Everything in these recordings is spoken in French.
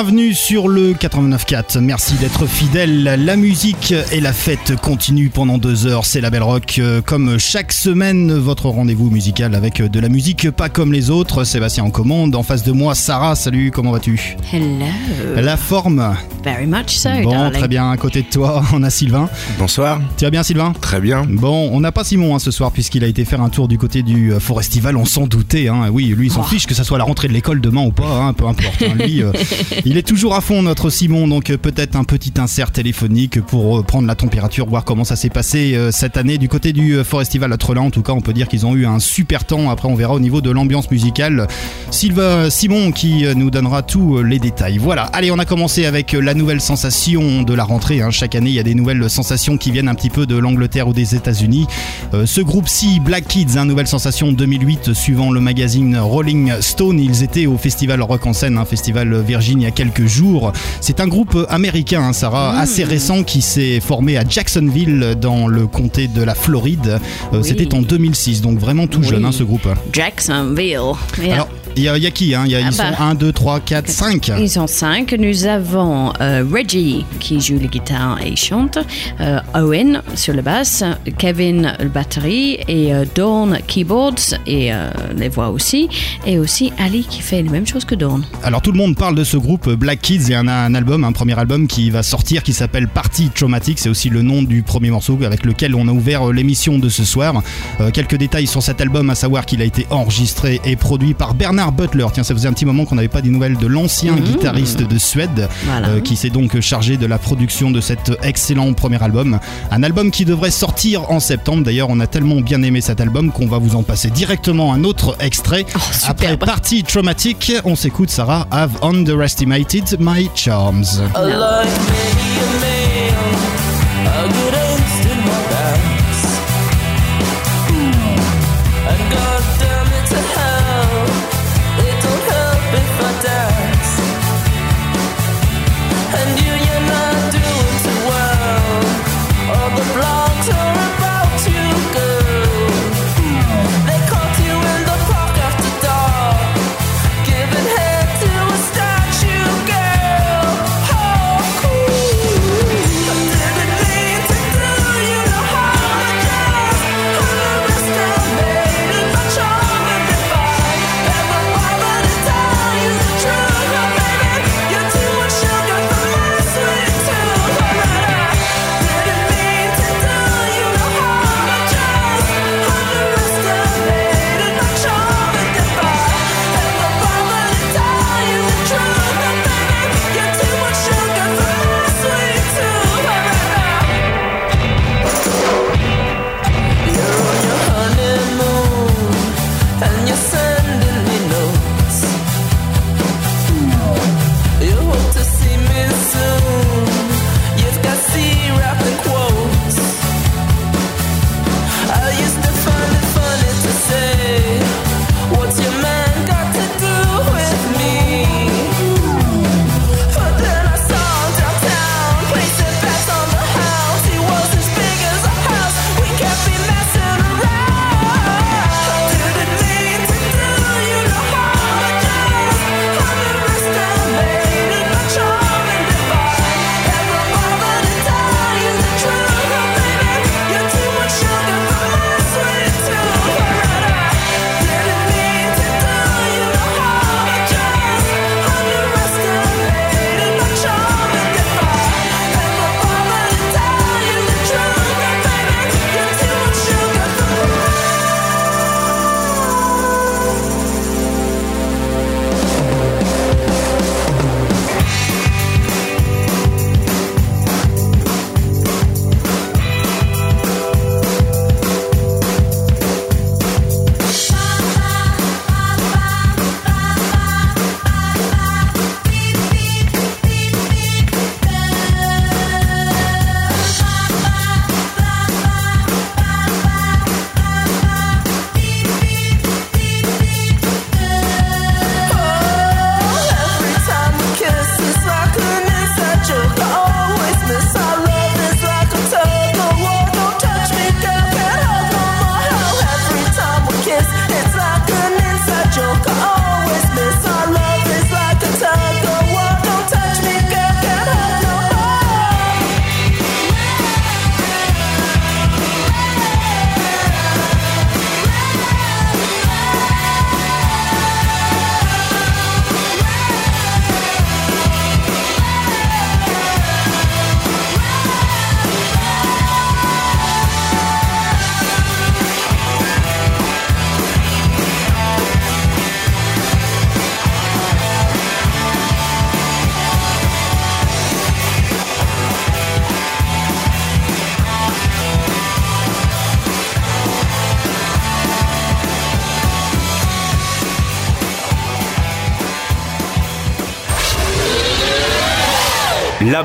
Bienvenue sur le 89.4. Merci d'être fidèle. La musique et la fête continuent pendant deux heures. C'est la Belle Rock. Euh, Comme chaque semaine, votre rendez-vous musical avec de la musique pas comme les autres. Sébastien en commande. En face de moi, Sarah. Salut, comment vas-tu? Hello. La forme Very much so, Bon, darling. très bien. À côté de toi, on a Sylvain. Bonsoir. Tu vas bien, Sylvain? Très bien. Bon, on n'a pas Simon hein, ce soir puisqu'il a été faire un tour du côté du euh, Forestival, on s'en doutait. Hein. Oui, lui il s'en Oh. fiche que ça soit la rentrée de l'école demain ou pas, hein, peu importe. hein. Lui, euh, il est toujours à fond notre Simon, donc euh, peut-être un petit insert téléphonique pour euh, prendre la température, voir comment ça s'est passé euh, cette année du côté du Forestival à Trelin. En tout cas, on peut dire qu'ils ont eu un super temps. Après, on verra au niveau de l'ambiance musicale. Sylvain Simon qui nous donnera tous les détails. Voilà. Allez, on a commencé avec la nouvelle sensation de la rentrée. hein. Chaque année, il y a des nouvelles sensations qui viennent un petit peu de l'Angleterre ou des États-Unis. Ce groupe-ci, Black Kids, hein, nouvelle sensation 2008, suivant le magazine Rolling Stone, ils étaient au festival Rock en scène, un festival Virgin il y a quelques C'est un groupe américain, hein, Sarah, assez récent qui s'est formé à Jacksonville dans le comté de la Floride. Euh, Oui. C'était en 2006, donc vraiment tout Oui. jeune hein, ce groupe. Jacksonville. Yeah. Alors, Il y, a- il y a qui hein? Il y a- Ah Ils bah. sont 1, 2, 3, 4, 5. Ils sont cinq. Nous avons euh, Reggie qui joue la guitare et chante, euh, Owen sur le basse, Kevin le batterie et euh, Dawn keyboards et les voix aussi, et aussi Ali qui fait la même chose que Dawn. Alors tout le monde parle de ce groupe Black Kids et un, un album, un premier album qui va sortir qui s'appelle Party Traumatic. C'est aussi le nom du premier morceau avec lequel on a ouvert l'émission de ce soir. Quelques détails sur cet album, à savoir qu'il a été enregistré et produit par Bernard Butler. Tiens, ça faisait un petit moment qu'on n'avait pas des nouvelles de l'ancien guitariste de Suède Voilà. euh, qui s'est donc chargé de la production de cet excellent premier album. Un album qui devrait sortir en septembre. D'ailleurs, on a tellement bien aimé cet album qu'on va vous en passer directement un autre extrait. Oh, Après. Party Traumatic, on s'écoute Sarah Have Underestimated My Charms.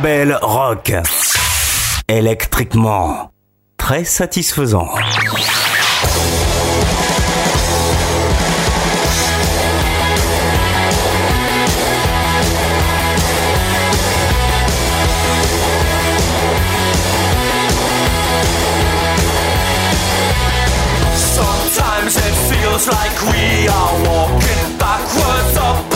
Label rock. Électriquement. Très satisfaisant. Sometimes it feels like we are walking backwards. feels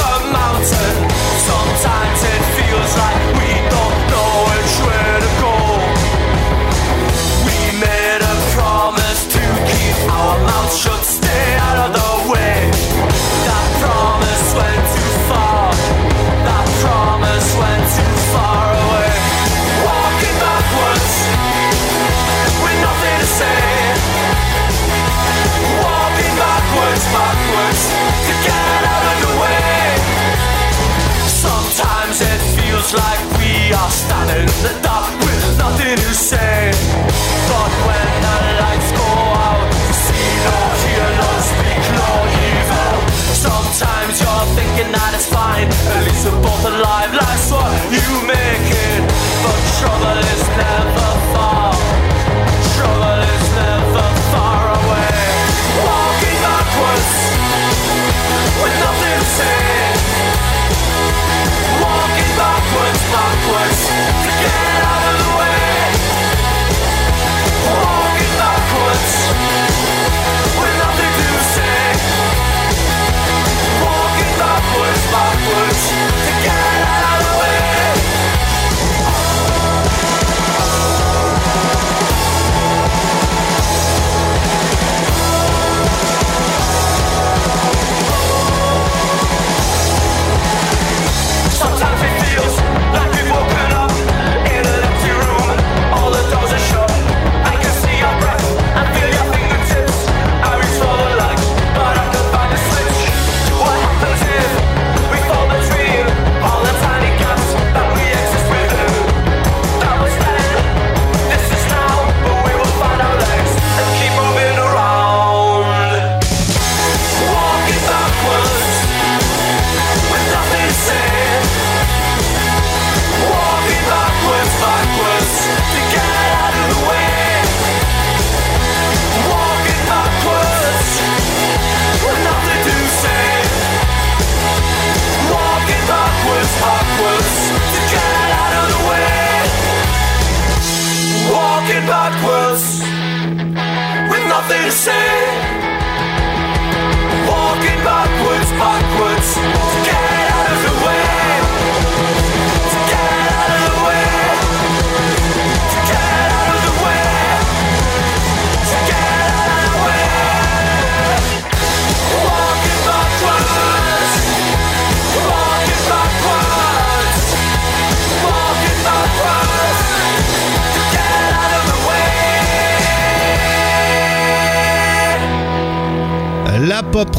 we are standing in the dark with nothing to say. But when the lights go out, you see no, hear no, speak no evil. Sometimes you're thinking that it's fine, at least we're both alive. Life's what you make it, but trouble is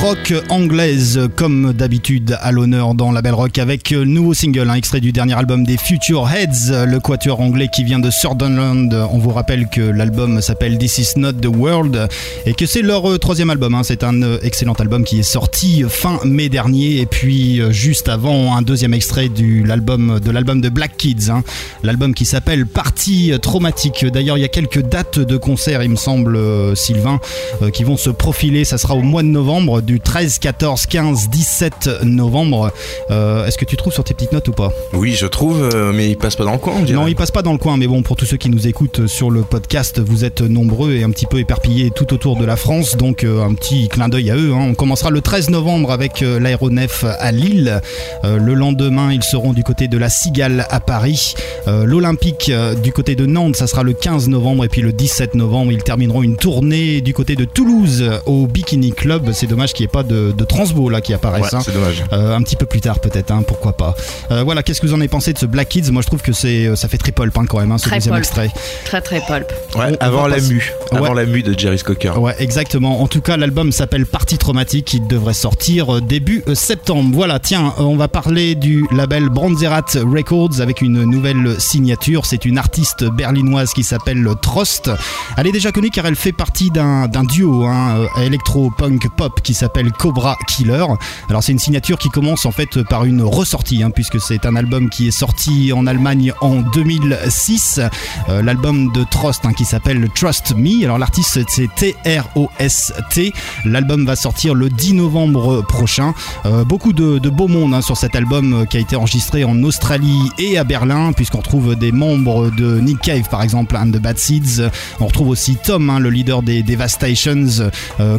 called anglaise, comme d'habitude, à l'honneur dans la Belle Rock avec euh, nouveau single, un extrait du dernier album des Future Heads, le quatuor anglais qui vient de Sutherland. On vous rappelle que l'album s'appelle This Is Not the World et que c'est leur euh, troisième album. hein. C'est un euh, excellent album qui est sorti fin mai dernier et puis euh, juste avant un deuxième extrait du de l'album de Black Kids, hein. l'album qui s'appelle Partie Traumatique. D'ailleurs, il y a quelques dates de concert, il me semble, euh, Sylvain, euh, qui vont se profiler. Ça sera au mois de novembre, du 13, 14, 15, 17 novembre. Euh, Est-ce que tu trouves sur tes petites notes ou pas? Oui, je trouve, euh, mais il passe pas dans le coin, on dirait. Non, il passe pas dans le coin, mais bon, pour tous ceux qui nous écoutent sur le podcast, vous êtes nombreux et un petit peu éparpillés tout autour de la France, donc euh, un petit clin d'œil à eux. hein. On commencera le 13 novembre avec l'aéronef à Lille. Le lendemain, ils seront du côté de la Cigale à Paris. L'Olympique du côté de Nantes, ça sera le 15 novembre, et puis le 17 novembre, ils termineront une tournée du côté de Toulouse au Bikini Club. C'est dommage qu'il n'y ait pas de, de Transbo là qui apparaisse. Ouais, hein. c'est dommage. Euh, un petit peu plus tard peut-être, hein, pourquoi pas. Euh, voilà, qu'est-ce que vous en avez pensé de ce Black Kids? Moi je trouve que c'est, euh, ça fait très pulp hein, quand même, hein, ce Très deuxième pulp. extrait. Très très pulp. Ouais, on avant va la mue. Avant Ouais. la mue de Jerry Cocker. Ouais, exactement. En tout cas, l'album s'appelle Partie Traumatique. Il devrait sortir début septembre. Voilà, tiens, on va parler du label Brandzerat Records avec une nouvelle signature. C'est une artiste berlinoise qui s'appelle Trost. Elle est déjà connue car elle fait partie d'un duo hein, électro-punk pop qui s'appelle Cobra Killer. Alors, c'est une signature qui commence en fait par une ressortie, hein, puisque c'est un album qui est sorti en Allemagne en 2006. Euh, L'album de Trost hein, qui s'appelle Trust Me. Alors, l'artiste c'est T-R-O-S-T. L'album va sortir le 10 novembre prochain. Euh, beaucoup de, beau monde hein, sur cet album euh, qui a été enregistré en Australie et à Berlin, puisqu'on retrouve des membres de Nick Cave par exemple, and the Bad Seeds. On retrouve aussi Tom, le leader des Devastations,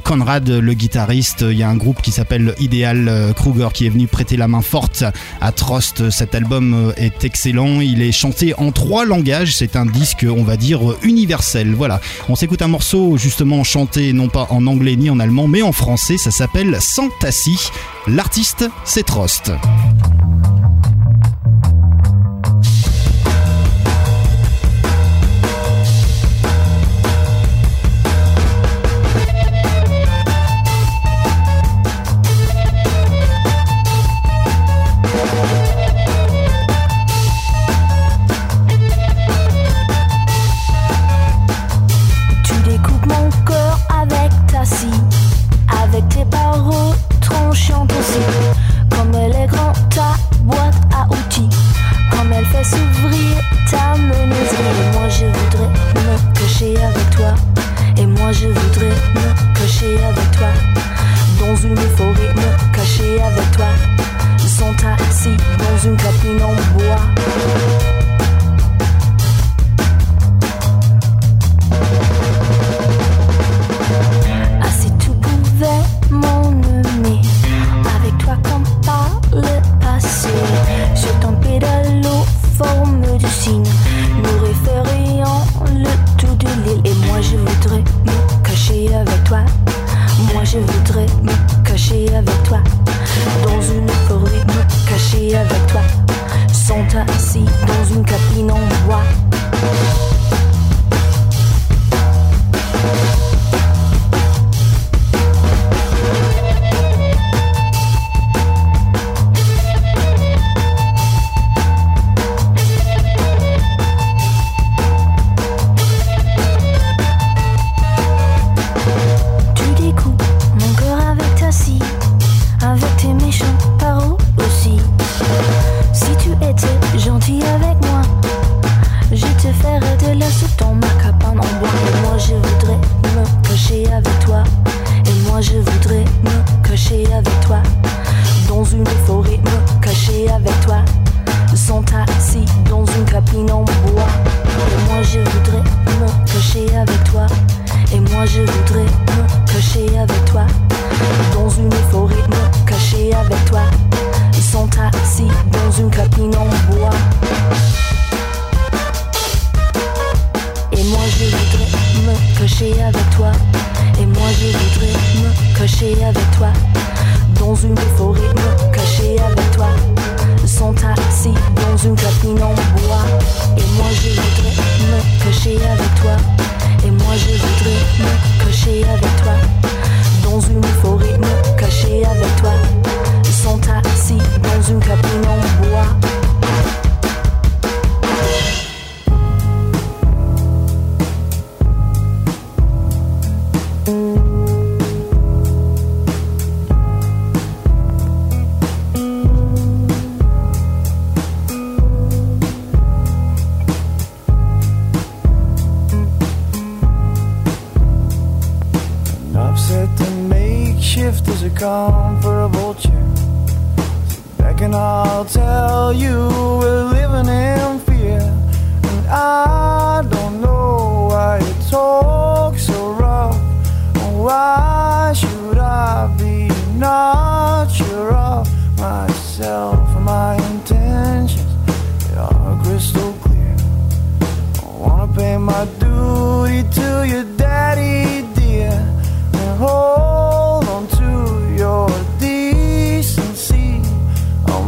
Conrad, le guitariste. Un groupe qui s'appelle Ideal euh, Kruger qui est venu prêter la main forte à Trost. Cet album euh, est excellent. Il est chanté en trois langages. C'est un disque, on va dire, universel. Voilà. On s'écoute un morceau justement chanté non pas en anglais ni en allemand, mais en français. Ça s'appelle Santassi. L'artiste, c'est Trost.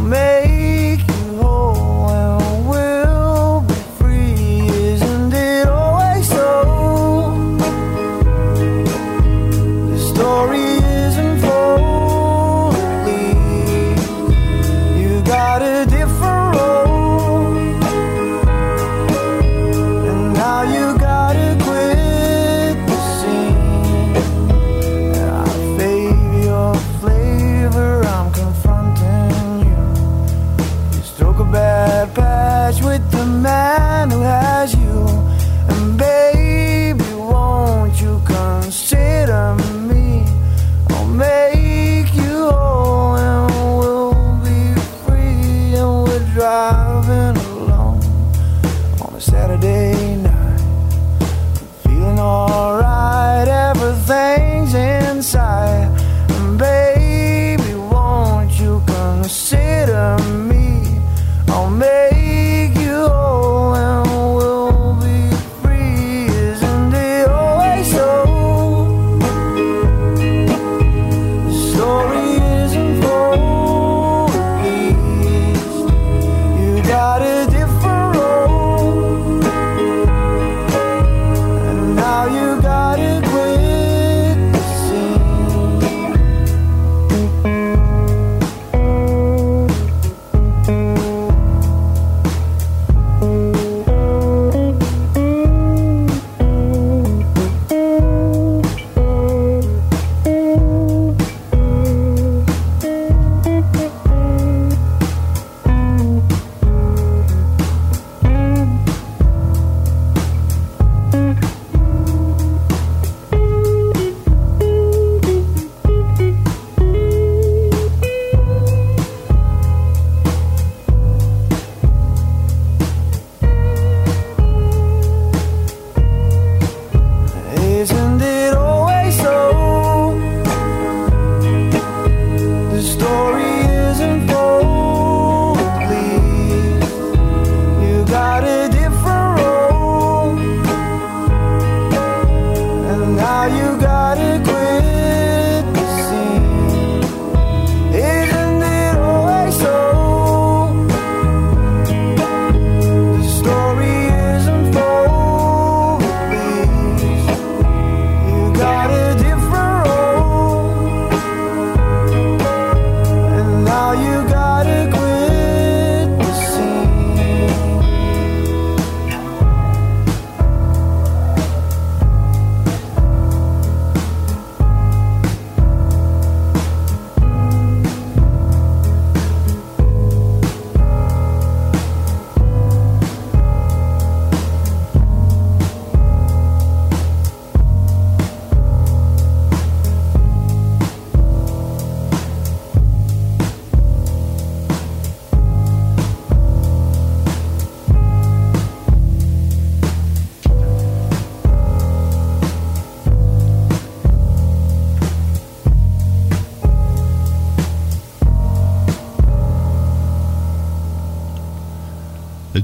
Make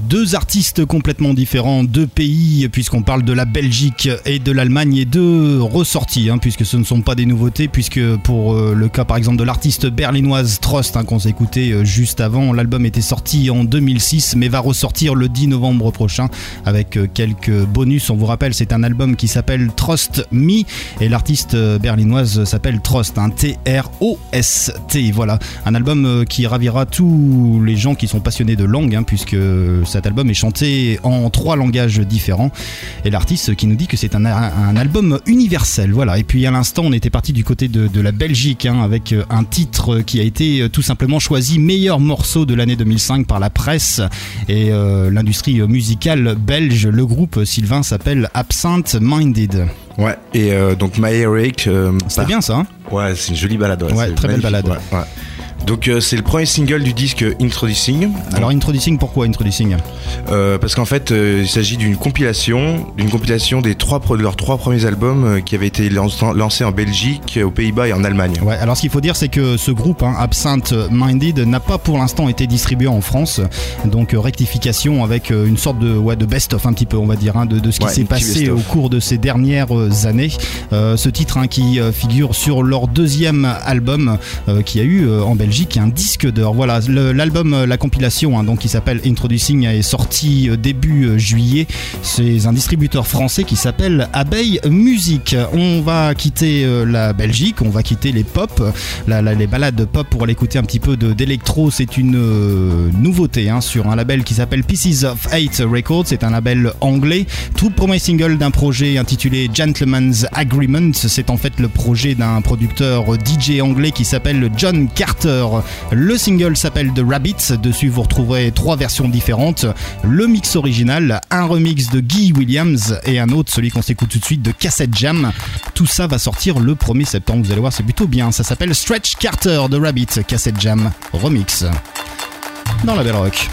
Deux artistes complètement différents, deux pays, puisqu'on parle de la Belgique et de l'Allemagne, et deux ressorties, hein, puisque ce ne sont pas des nouveautés, puisque pour euh, le cas par exemple de l'artiste berlinoise Trost, hein, qu'on s'est écouté euh, juste avant, l'album était sorti en 2006, mais va ressortir le 10 novembre prochain avec euh, quelques bonus. On vous rappelle, c'est un album qui s'appelle Trust Me, et l'artiste berlinoise s'appelle Trost, un T-R-O-S-T. Voilà, un album qui ravira tous les gens qui sont passionnés de langue, hein, puisque cet album est chanté en trois langages différents. Et l'artiste qui nous dit que c'est un, un album universel. Voilà. Et puis à l'instant, on était parti du côté de, de la Belgique hein, avec euh, un titre qui a été euh, tout simplement choisi meilleur morceau de l'année 2005 par la presse et euh, l'industrie musicale belge. Le groupe Sylvain s'appelle Absent Minded. Ouais, et euh, donc My Eric. euh, C'était bien ça. hein? Ouais, c'est une jolie balade. Ouais, très belle balade. ouais, ouais. Donc euh, c'est le premier single du disque Introducing. Alors Introducing, pourquoi Introducing? Euh, parce qu'en fait, euh, il s'agit d'une compilation, d'une compilation des trois de leurs trois premiers albums qui avaient été lan- lancés en Belgique, aux Pays-Bas et en Allemagne. Ouais, alors ce qu'il faut dire, c'est que ce groupe, hein, Absinthe Minded, n'a pas pour l'instant été distribué en France. Donc rectification avec une sorte de, ouais, de best-of un petit peu, on va dire, hein, de, de ce qui s'est passé au cours de ces dernières années. Euh, ce titre hein, qui figure sur leur deuxième album euh, qui a eu euh, en Belgique un disque d'or. Voilà, l'album, euh, la compilation, hein, donc qui s'appelle Introducing, est sorti euh, début euh, juillet. C'est un distributeur français qui s'appelle Abeille Musique. On va quitter la Belgique, on va quitter les pop, les balades pop pour aller écouter un petit peu d'électro. C'est une nouveauté hein, sur un label qui s'appelle Pieces of Eight Records. C'est un label anglais. Tout premier single d'un projet intitulé Gentleman's Agreement. C'est en fait le projet d'un producteur DJ anglais qui s'appelle John Carter. Le single s'appelle The Rabbit. Dessus, vous retrouverez trois versions différentes. Le mix original, un remix de Guy Williams et un autre, celui qu'on s'écoute tout de suite, de Cassette Jam. Tout ça va sortir le 1er septembre. Vous allez voir, c'est plutôt bien. Ça s'appelle Stretch Carter The Rabbit, Cassette Jam remix. Dans la Belle Rock.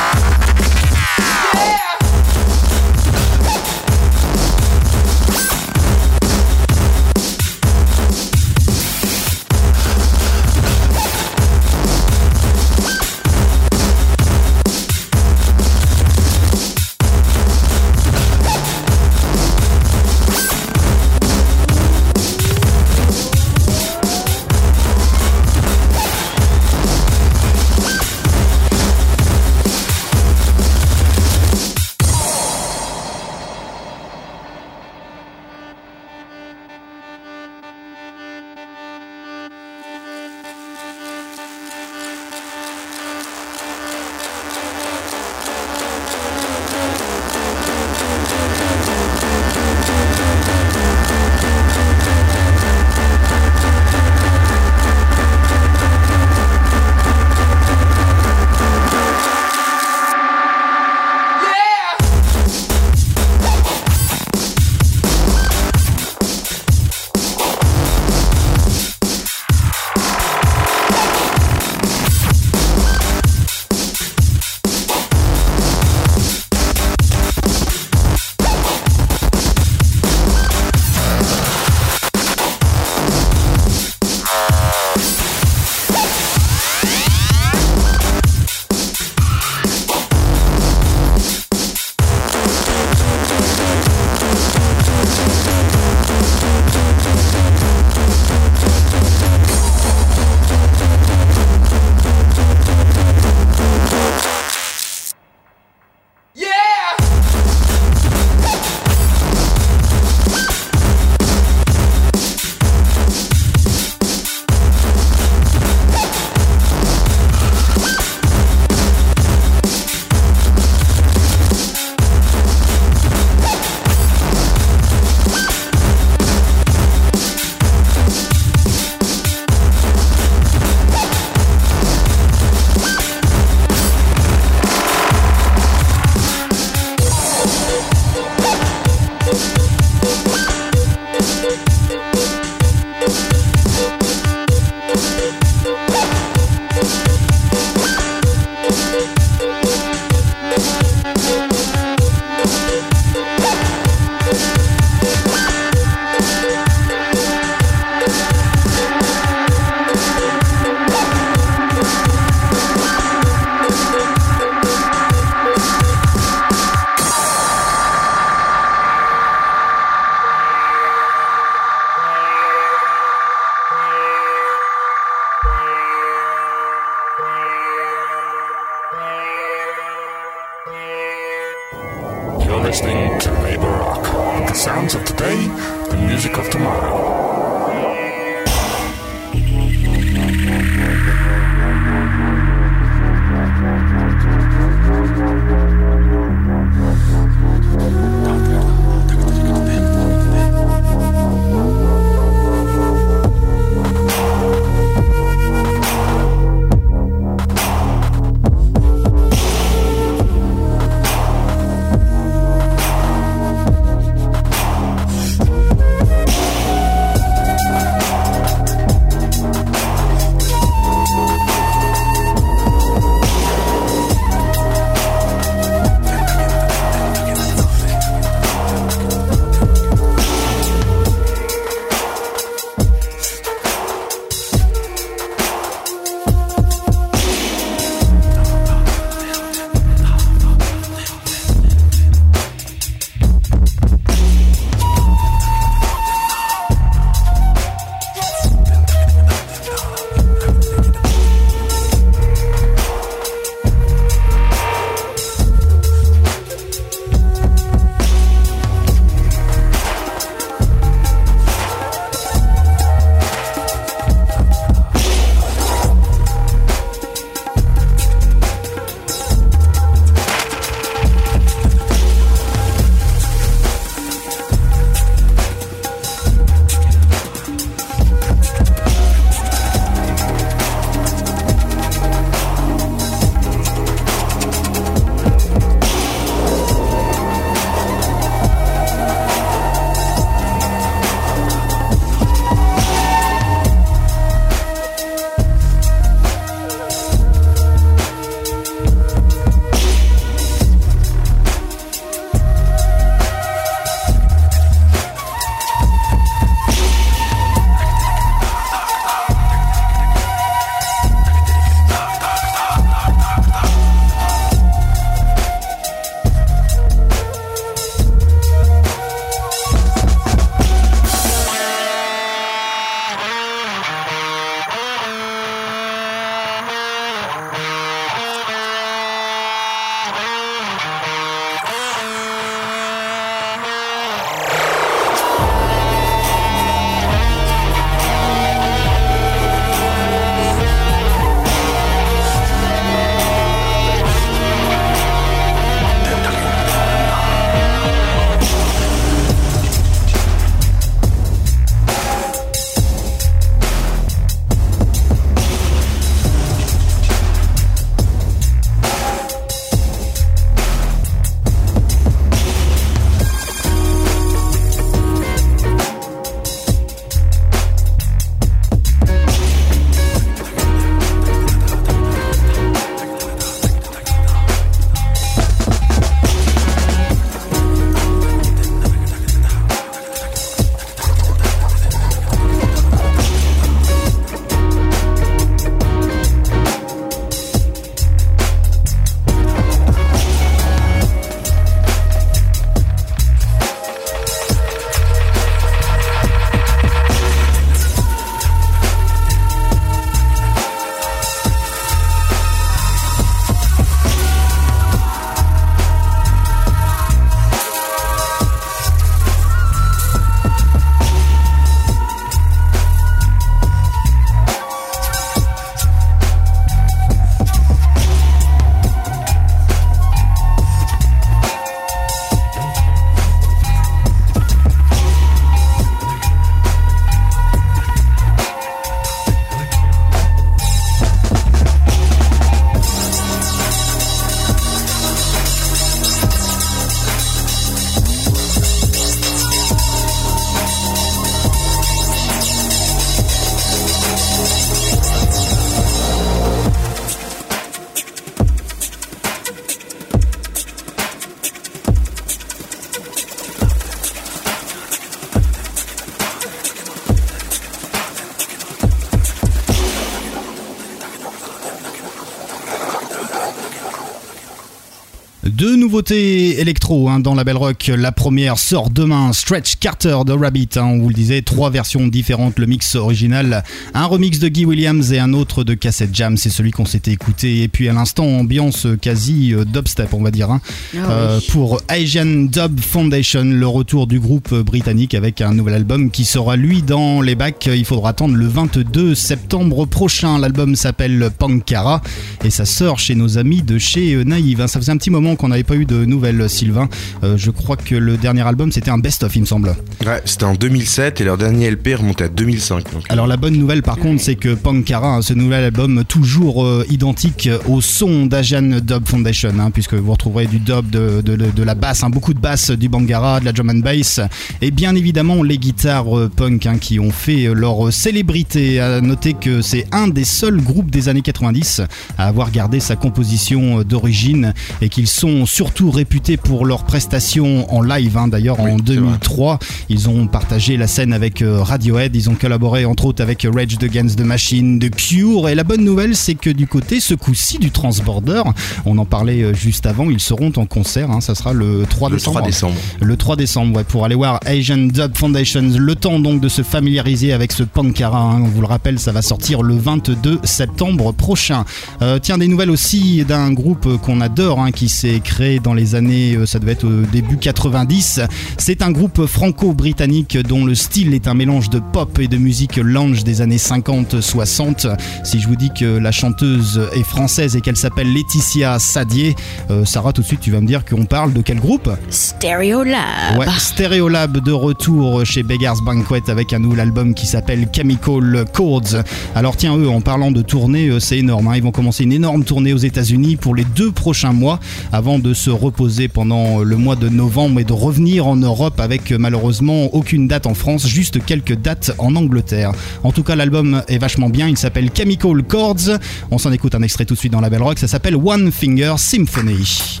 Nouveautés électro hein, dans la Belle Rock. La première sort demain, Stretch Carter de Rabbit. hein, on vous le disait, trois versions différentes. Le mix original, un remix de Guy Williams et un autre de Cassette Jam. C'est celui qu'on s'était écouté. Et puis à l'instant, ambiance quasi euh, dubstep, on va dire. hein. Ah Euh, oui. pour Asian Dub Foundation, le retour du groupe britannique avec un nouvel album qui sera lui dans les bacs. Il faudra attendre le 22 septembre prochain. L'album s'appelle Pankara et ça sort chez nos amis de chez euh, Naïve. hein. Ça faisait un petit moment qu'on n'avait pas eu de nouvelles, Sylvain. Euh, je crois que le dernier album c'était un best-of, il me semble. Ouais, c'était en 2007 et leur dernier LP remontait à 2005. Donc, Alors la bonne nouvelle par contre c'est que Pankara, hein, ce nouvel album toujours euh, identique au son d'Asian Dub Foundation, hein, puisque vous retrouverez du dub, de, de- de- de la basse, hein, beaucoup de basse, du bangara, de la drum and bass, et bien évidemment les guitares euh, punk hein, qui ont fait leur célébrité. À noter que c'est un des seuls groupes des années 90 à avoir gardé sa composition d'origine et qu'ils sont surtout réputés pour leurs prestations en live. hein. D'ailleurs Oui, en c'est vrai. 2003, ils ont partagé la scène avec euh, Radiohead, ils ont collaboré entre autres avec Rage Against the Machine, The Cure. Et la bonne nouvelle, c'est que du côté, ce coup-ci, du Transborder, on en parlait euh, juste avant, ils seront en concert. hein. ça sera le 3 le décembre. 3 décembre. Le 3 décembre, ouais, pour aller voir Asian Dub Foundations. Le temps donc de se familiariser avec ce Pankara. hein. On vous le rappelle, ça va sortir le 22 septembre prochain. Euh, tiens, des nouvelles aussi d'un groupe qu'on adore, hein, qui s'est créé dans les années, euh, ça devait être au début 90. C'est un groupe franco-britannique dont le style est un mélange de pop et de musique lounge des années 50-60. Si je vous dis que la chanteuse est française et qu'elle s'appelle Laetitia Sadier, euh, Sarah, tout de suite, tu vas me dire qu'on parle de quel groupe? Stereolab. Ouais, Stereolab de retour chez Beggars Banquet avec un nouvel album qui s'appelle Chemical Chords. Alors tiens, eux, en parlant de tournée, euh, c'est énorme. hein. Ils vont commencer une énorme tournée aux États-Unis pour les deux prochains mois avant de se reposer pendant le mois de novembre et de revenir en Europe avec euh, malheureusement aucune date en France, juste quelques dates en Angleterre. En tout cas, l'album est vachement bien. Il s'appelle Chemical Chords. On s'en écoute un extrait tout de suite dans la Belle Rock. Ça s'appelle One Finger Symphony.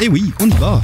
Et oui, on y va.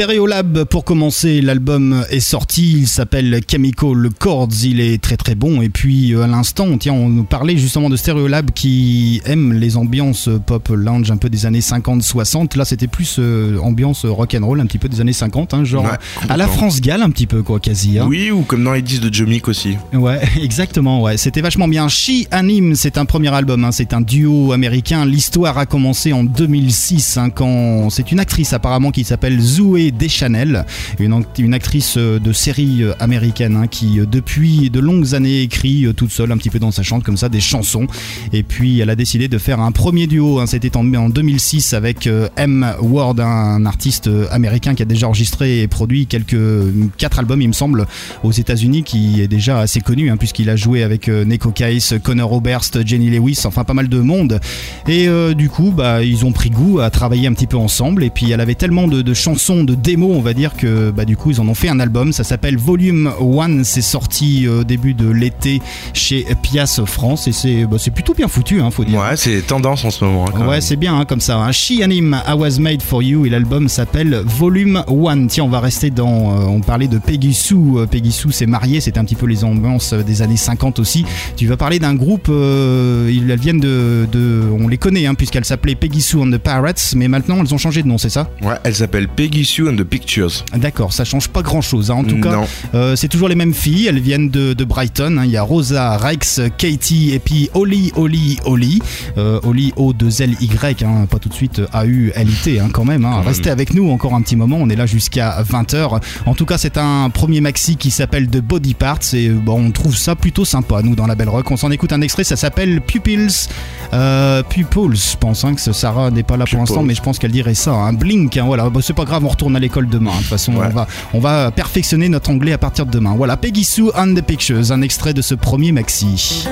Stereolab pour commencer, l'album est sorti, il s'appelle Chemical Chords, il est très très bon et puis euh, à l'instant, tiens, on nous parlait justement de Stereolab qui aime les ambiances pop lounge un peu des années 50-60, là c'était plus euh, ambiance rock and roll un petit peu des années 50, hein, genre Ouais, à la. France Gall un petit peu quoi quasi. hein. Oui, ou comme dans les 10 de Jomic aussi. Ouais, exactement, ouais. C'était vachement bien. She Anime, c'est un premier album, hein. c'est un duo américain. L'histoire a commencé en 2006, hein, quand c'est une actrice apparemment qui s'appelle Zoé Deschanel, une, actrice euh, de série euh, américaine hein, qui euh, depuis de longues années écrit toute seule, un petit peu dans sa chambre comme ça, des chansons. Et puis elle a décidé de faire un premier duo, hein. c'était en, en 2006 avec M. Ward, un artiste américain qui a déjà enregistré et produit quelques quatre albums, il me semble, aux États-Unis, qui est déjà assez connu, hein, puisqu'il a joué avec Neko Case, Connor Oberst, Jenny Lewis, enfin pas mal de monde. Et du coup, bah, ils ont pris goût à travailler un petit peu ensemble. Et puis elle avait tellement de chansons, de démos, on va dire, que bah, du coup, ils en ont fait un album. Ça s'appelle Volume 1. C'est sorti au début de l'été chez Pias France. Et c'est bah, plutôt bien foutu, hein, faut dire. Ouais, c'est tendance en ce moment. hein, Ouais, c'est bien hein, comme ça. Hein. She Anime, I Was Made for You et l'album s'appelle Volume 1. Tiens, on va rester dans. euh, on parlait de Peggy Sue. Euh, Peggy Sue s'est mariée, c'était un petit peu les ambiances euh, des années 50 aussi. Tu vas parler d'un groupe, euh, ils elles viennent de, de- On les connaît, puisqu'elles s'appelaient Peggy Sue and the Pirates, mais maintenant elles ont changé de nom, c'est ça? Ouais, elle s'appelle Peggy Sue and the Pictures. D'accord, ça change pas grand chose. En tout cas, euh, c'est toujours les mêmes filles. Elles viennent de, de Brighton. hein. Il y a Rosa, Rex, Katie et puis Oli, Oli, Oli. Euh, Oli, O-2-L-Y. hein, pas tout de suite A-U-L-I-T hein, quand même. hein. Quand même. Restez avec nous encore un petit moment. On est là jusqu'à 20h. En tout cas, c'est un premier maxi qui s'appelle The Body Parts. Et euh, bon, on trouve ça plutôt sympa, nous, dans la Belle Rock. On s'en écoute un extrait. Ça s'appelle Pupils. Euh, Pupils, je pense hein, que Sarah n'est pas là pour l'instant, mais je pense qu'elle dirait ça. hein. Blink, hein, voilà. Bah, c'est pas grave, on retourne à l'école demain. De toute façon, Ouais. on, va, on va perfectionner notre anglais à partir de demain. Voilà, Peggy Sue and the Pictures, un extrait de ce premier maxi.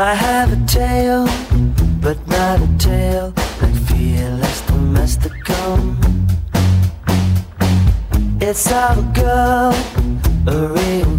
I have a tail, but not a tail like fearless domesticum. It's of a girl, a real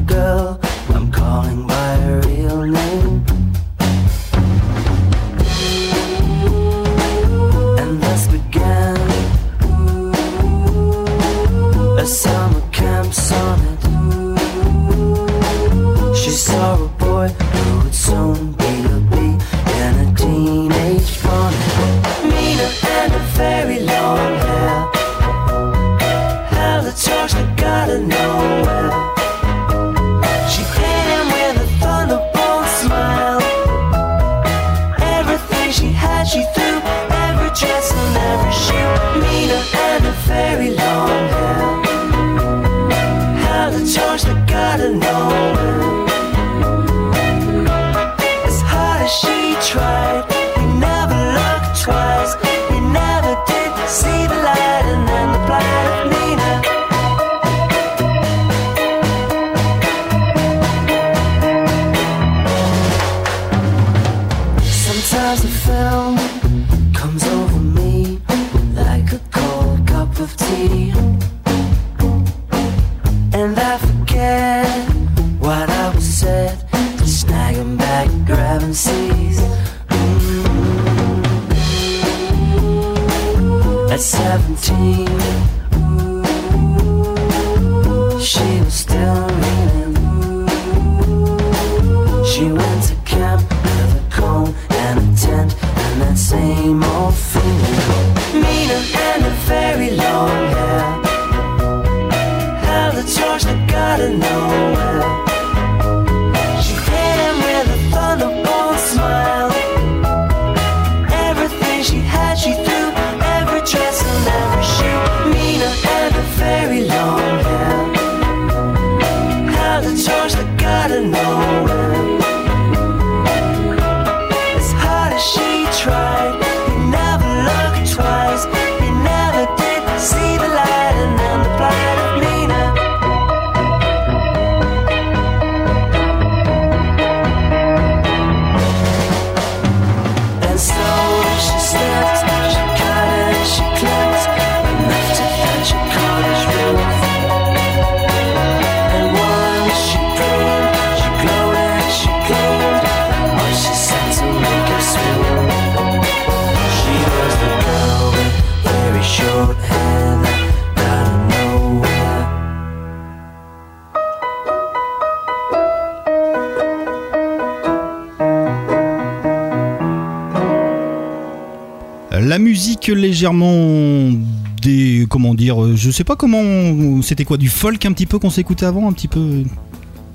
sais pas comment, c'était quoi du folk un petit peu qu'on s'écoutait avant, un petit peu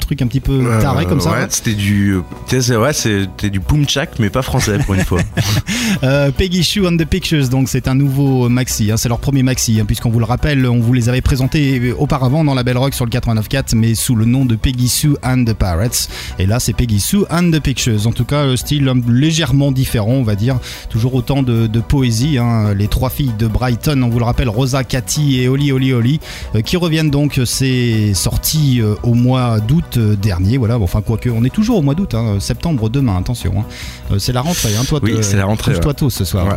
truc un petit peu taré Euh, comme ça. Ouais, c'était du, vrai, c'était du Pumchak, mais pas français pour une fois. Euh, Peggy Sue and the Pictures, donc c'est un nouveau maxi, hein, c'est leur premier maxi, hein, puisqu'on vous le rappelle, on vous les avait présentés auparavant dans la Belle Rock sur le 89.4, mais sous le nom de Peggy Sue and the Pirates. Et là, c'est Peggy Sue and the Pictures. En tout cas, euh, style euh, légèrement différent, on va dire. Toujours autant de, de poésie. hein. Les trois filles de Brighton, on vous le rappelle, Rosa, Cathy et Oli Oli Oli, euh, qui reviennent donc. C'est sorti euh, au mois d'août euh, dernier. Voilà, bon, enfin, quoique, on est toujours au mois d'août, hein, septembre demain, attention. hein. Euh, c'est la rentrée, hein, toi. Oui, c'est la rentrée, ouais. tôt ce soir. Ouais.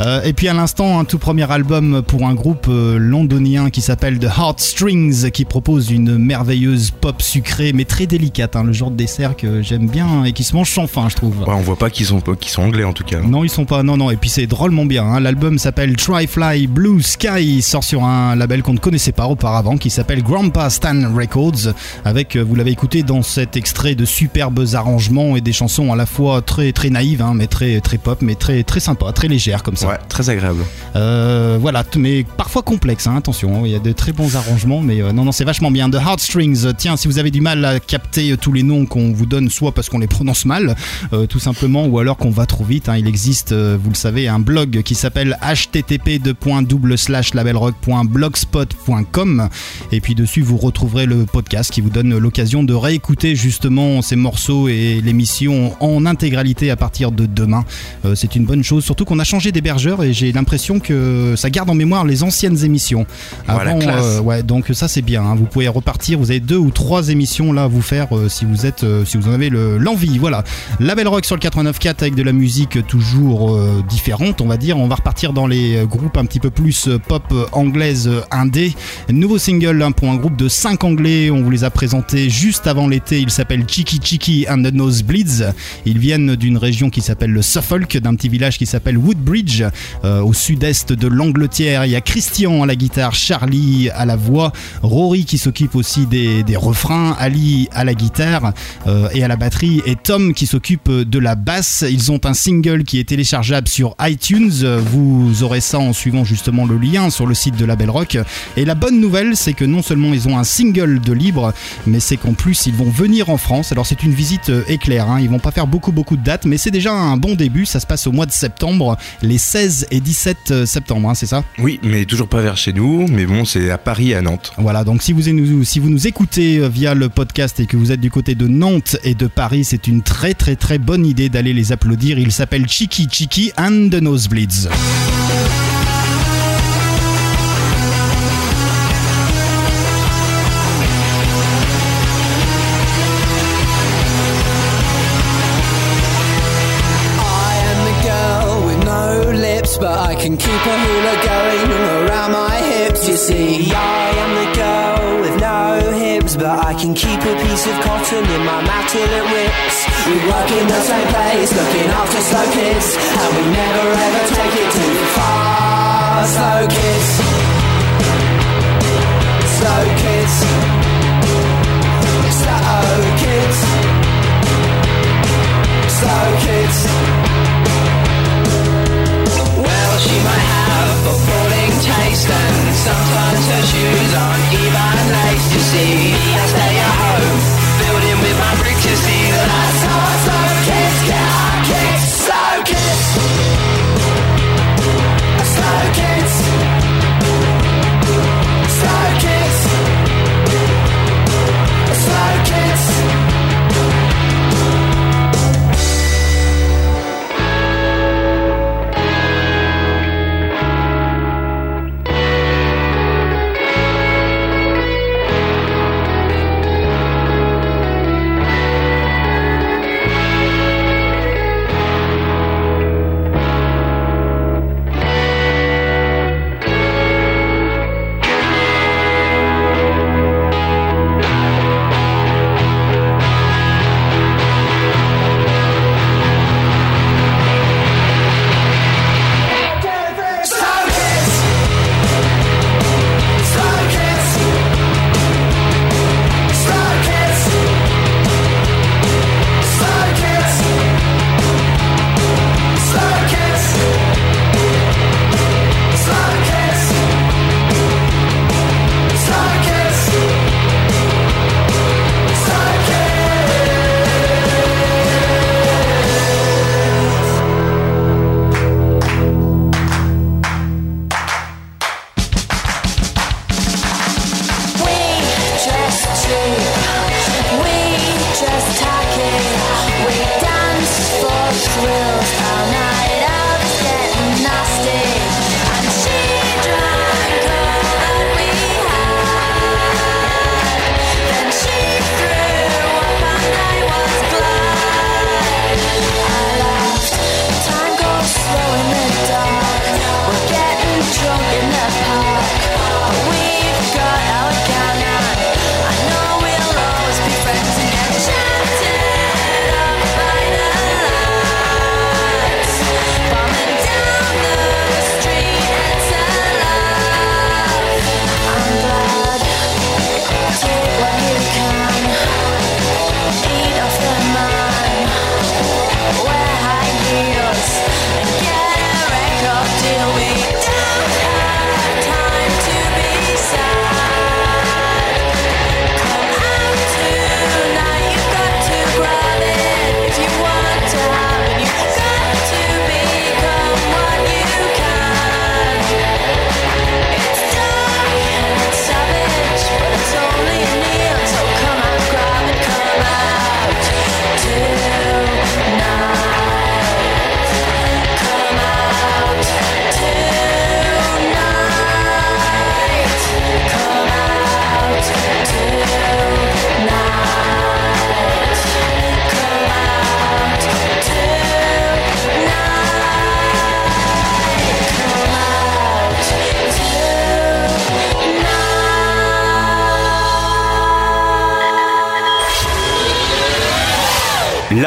Euh, et puis à l'instant, un tout premier album pour un groupe londonien qui s'appelle The Heartstrings, qui propose une merveilleuse pop sucrée, mais très délicate, hein, le genre de dessert que j'aime bien et qui se mange sans faim, je trouve. Ouais, on voit pas qu'ils sont, qu'ils sont anglais en tout cas. Non, ils sont pas. Non, non. Et puis c'est drôlement bien. hein. L'album s'appelle Try Fly Blue Sky. Il sort sur un label qu'on ne connaissait pas auparavant, qui s'appelle Grandpa Stan Records. Avec, vous l'avez écouté dans cet extrait, de superbes arrangements et des chansons à la fois très très naïves, hein, mais très très pop, mais très très sympa, très légères comme ça. Ouais, très agréable. Euh, voilà, mais parfois complexe, hein, attention, il y a de très bons arrangements, mais euh, non, non, c'est vachement bien. The Heartstrings, tiens, si vous avez du mal à capter euh, tous les noms qu'on vous donne, soit parce qu'on les prononce mal, euh, tout simplement, ou alors qu'on va trop vite, hein, il existe, vous le savez, un blog qui s'appelle http://labelrock.blogspot.com, et puis dessus, vous retrouverez le podcast qui vous donne l'occasion de réécouter justement ces morceaux et l'émission en intégralité à partir de demain. Euh, c'est une bonne chose, surtout qu'on a changé d'hébergeur et j'ai l'impression que ça garde en mémoire les anciennes émissions. Voilà, classe. euh, ouais, donc ça c'est bien. hein. Vous pouvez repartir. Vous avez deux ou trois émissions là à vous faire euh, si vous êtes, si vous en avez le- l'envie. Voilà. La Belle Rock sur le 89.4 avec de la musique toujours différente, on va dire. On va repartir dans les groupes un petit peu plus pop anglaise indé. Nouveau single hein, pour un groupe de 5 anglais. On vous les a présentés juste avant l'été. Ils s'appellent Cheeky Cheeky and the Nosebleeds. Ils viennent d'une région qui s'appelle le Suffolk, d'un petit village qui s'appelle Woodbridge, euh, au sud-est de l'Angleterre. Il y a Christian à la guitare, Charlie à la voix, Rory qui s'occupe aussi des, refrains, Ali à la guitare euh, et à la batterie, et Tom qui s'occupe de la basse. Ils ont un single qui est téléchargeable sur iTunes. Vous aurez ça en suivant justement le lien sur le site de la Belle Rock. Et la bonne nouvelle, c'est que non seulement ils ont un single de libre, mais c'est qu'en plus ils vont venir en France. Alors c'est une visite euh, éclair, hein. ils vont pas faire beaucoup beaucoup de dates, mais c'est déjà un bon début. Ça se passe au mois de septembre, les 16 et 17 septembre, hein, c'est ça? Oui, mais toujours pas vers chez nous. Mais bon, c'est à Paris et à Nantes. Voilà, donc si vous, nous, si vous nous écoutez euh, via le podcast et que vous êtes du côté de Nantes et de Paris, c'est une très très très bonne idée d'aller les applaudir. Ils s'appellent Chiki Chiki and the Nosebleeds. can keep a piece of cotton in my mouth till it rips. We work in the same place, looking after slow kids, and we never ever take it too far. Slow kids, slow kids, slow kids, slow kids. Slow kids. understand. Sometimes her shoes aren't even laced. You see. I stay at home.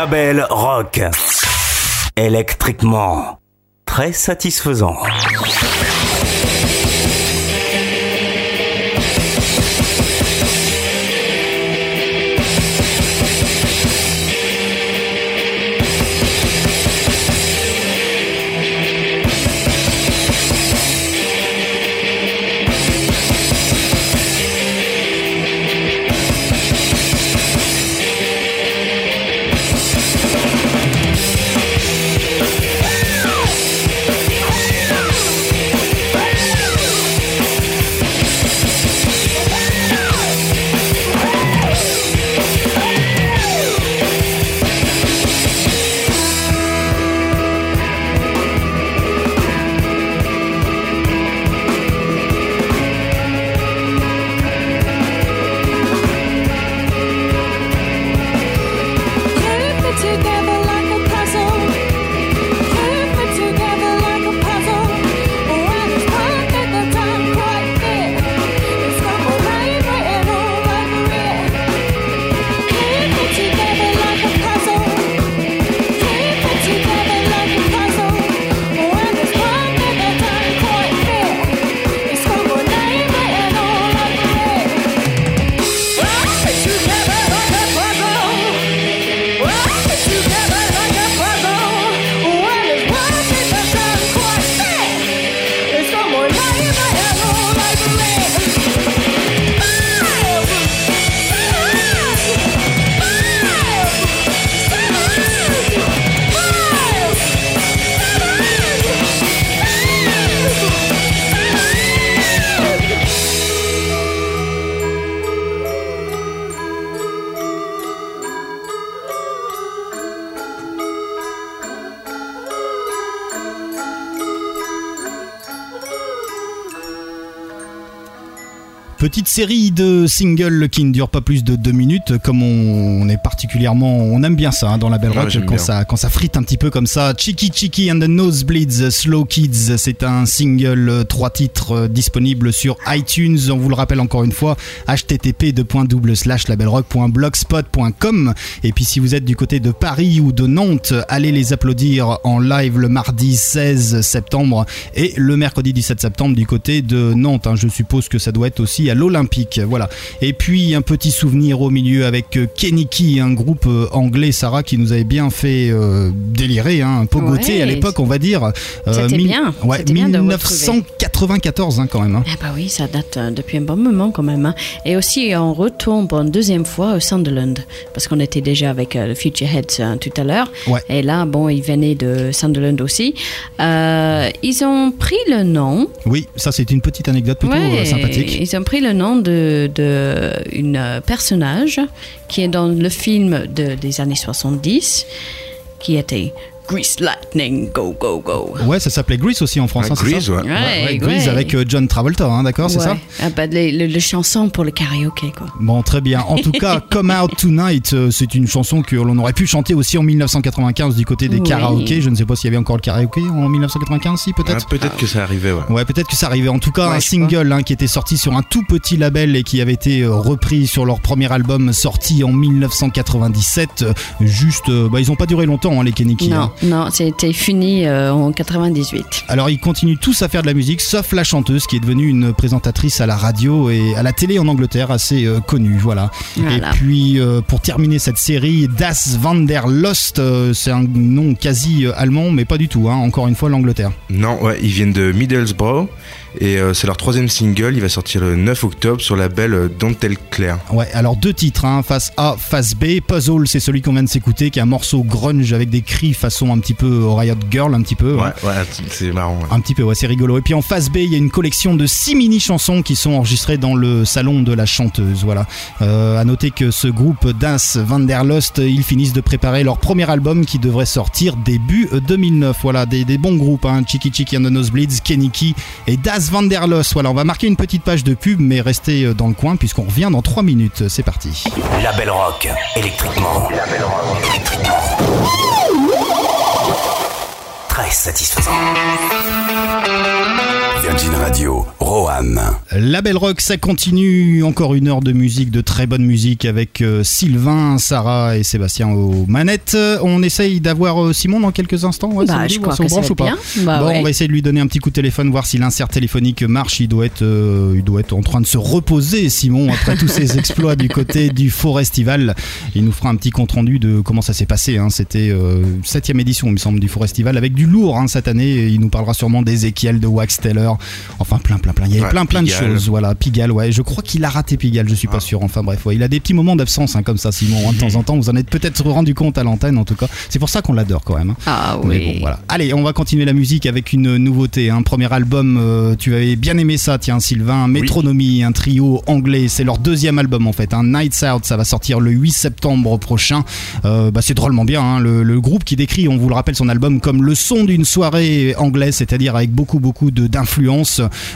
label rock. Électriquement. Très satisfaisant. Série de singles qui ne durent pas plus de deux minutes, comme on, est particulièrement, on aime bien ça hein, dans la Belle Ouais, Rock quand bien. ça, quand ça frite un petit peu comme ça. Cheeky Cheeky and the Nosebleeds, Slow Kids, c'est un single, euh, trois titres euh, disponibles sur iTunes. On vous le rappelle encore une fois, http labelrock.blogspot.com. Et puis si vous êtes du côté de Paris ou de Nantes, allez les applaudir en live le mardi 16 septembre et le mercredi 17 septembre du côté de Nantes. hein. Je suppose que ça doit être aussi à l'Olympique. Voilà. Et puis un petit souvenir au milieu avec euh, Keniki, un groupe euh, anglais, Sarah, qui nous avait bien fait euh, délirer, hein, pogoter Ouais, à l'époque, on va dire. C'était bien, Ouais, c'était bien de 1994 hein, quand même. hein. Bah oui, ça date depuis un bon moment quand même. hein. Et aussi, on retombe une deuxième fois au Sunderland, parce qu'on était déjà avec euh, le Future Heads tout à l'heure. Ouais. Et là, bon, ils venaient de Sunderland aussi. Ils ont pris le nom. Oui, ça c'est une petite anecdote plutôt sympathique. Ils ont pris le nom de, une euh, personnage qui est dans le film de, des années 70, qui était Grease Lightning, Go Go Go. Ouais, ça s'appelait Grease aussi en France. Ah, c'est Grease, ouais. Ouais, Grease avec euh, John Travolta, hein, d'accord, c'est ça Ah bah, les, les- les chansons pour le karaoké, quoi. Bon, très bien. En tout cas, Come Out Tonight, euh, c'est une chanson que l'on aurait pu chanter aussi en 1995 du côté des Oui. karaokés. Je ne sais pas s'il y avait encore le karaoké en 1995, si Ah, peut-être. Peut-être que ça arrivait, ouais. Ouais, peut-être que ça arrivait. En tout cas, Ouais, un single hein, qui était sorti sur un tout petit label et qui avait été euh, repris sur leur premier album sorti en 1997. Euh, Juste, bah, ils ont pas duré longtemps, hein, les Keniki. Non, c'était fini euh, en 98. Alors ils continuent tous à faire de la musique, sauf la chanteuse qui est devenue une présentatrice à la radio et à la télé en Angleterre assez euh, connue. Voilà. Voilà. Et puis euh, pour terminer cette série, Das van der Lost, euh, c'est un nom quasi euh, allemand, mais pas du tout. hein. Encore une fois l'Angleterre. Non, ouais, ils viennent de Middlesbrough et euh, c'est leur troisième single. Il va sortir le 9 octobre sur la belle euh, Don't Tell Claire. Ouais, alors deux titres, hein, face A, face B. Puzzle, c'est celui qu'on vient de s'écouter, qui est un morceau grunge avec des cris façon un petit peu Riot Girl, un petit peu. Ouais, hein. ouais, c'est marrant. ouais. Un petit peu, ouais, c'est rigolo. Et puis en face B, il y a une collection de six mini-chansons qui sont enregistrées dans le salon de la chanteuse. Voilà. Euh, à noter que ce groupe Das Van der Lost, ils finissent de préparer leur premier album qui devrait sortir début euh, 2009. Voilà, des, des bons groupes, hein. Cheeky Cheeky and the Nosebleeds, Keniki et Das Van der Lost. Voilà, on va marquer une petite page de pub, mais restez euh, dans le coin puisqu'on revient dans 3 minutes. C'est parti. La Belle Rock, électriquement. La Belle Rock, électriquement. Très satisfaisant. Virgin Radio, Rohan. La Belle Rock, ça continue. Encore une heure de musique, de très bonne musique avec euh, Sylvain, Sarah et Sébastien aux manettes. On essaye d'avoir euh, Simon dans quelques instants. Ouais, Bah, je crois on que ça branche va ou être pas bien. Bah Bon, ouais. on va essayer de lui donner un petit coup de téléphone, voir si l'insert téléphonique marche. Il doit être, euh, il doit être en train de se reposer, Simon, après tous ses exploits du côté du Forestival. Il nous fera un petit compte rendu de comment ça s'est passé. hein. C'était euh, septième édition, il me semble, du Forestival avec du lourd hein, cette année. Il nous parlera sûrement d'Ezekiel, de Wax Taylor, enfin plein, plein, plein. Il y avait Ouais, plein, plein de choses. Voilà, Pigalle, ouais. Je crois qu'il a raté Pigalle, je suis pas sûr. Enfin bref, ouais. il a des petits moments d'absence hein, comme ça, Simon. hein, de temps en temps, vous en êtes peut-être rendu compte à l'antenne, en tout cas. C'est pour ça qu'on l'adore quand même. hein. Ah Mais oui. bon, voilà. Allez, on va continuer la musique avec une nouveauté. Un premier album, euh, tu avais bien aimé ça, tiens, Sylvain. Métronomie, un trio anglais. C'est leur deuxième album en fait. Un Nights Out, ça va sortir le 8 septembre prochain. Euh, bah, c'est drôlement bien. hein. Le, le groupe qui décrit, on vous le rappelle, son album comme le son d'une soirée anglaise, c'est-à-dire avec beaucoup, beaucoup de-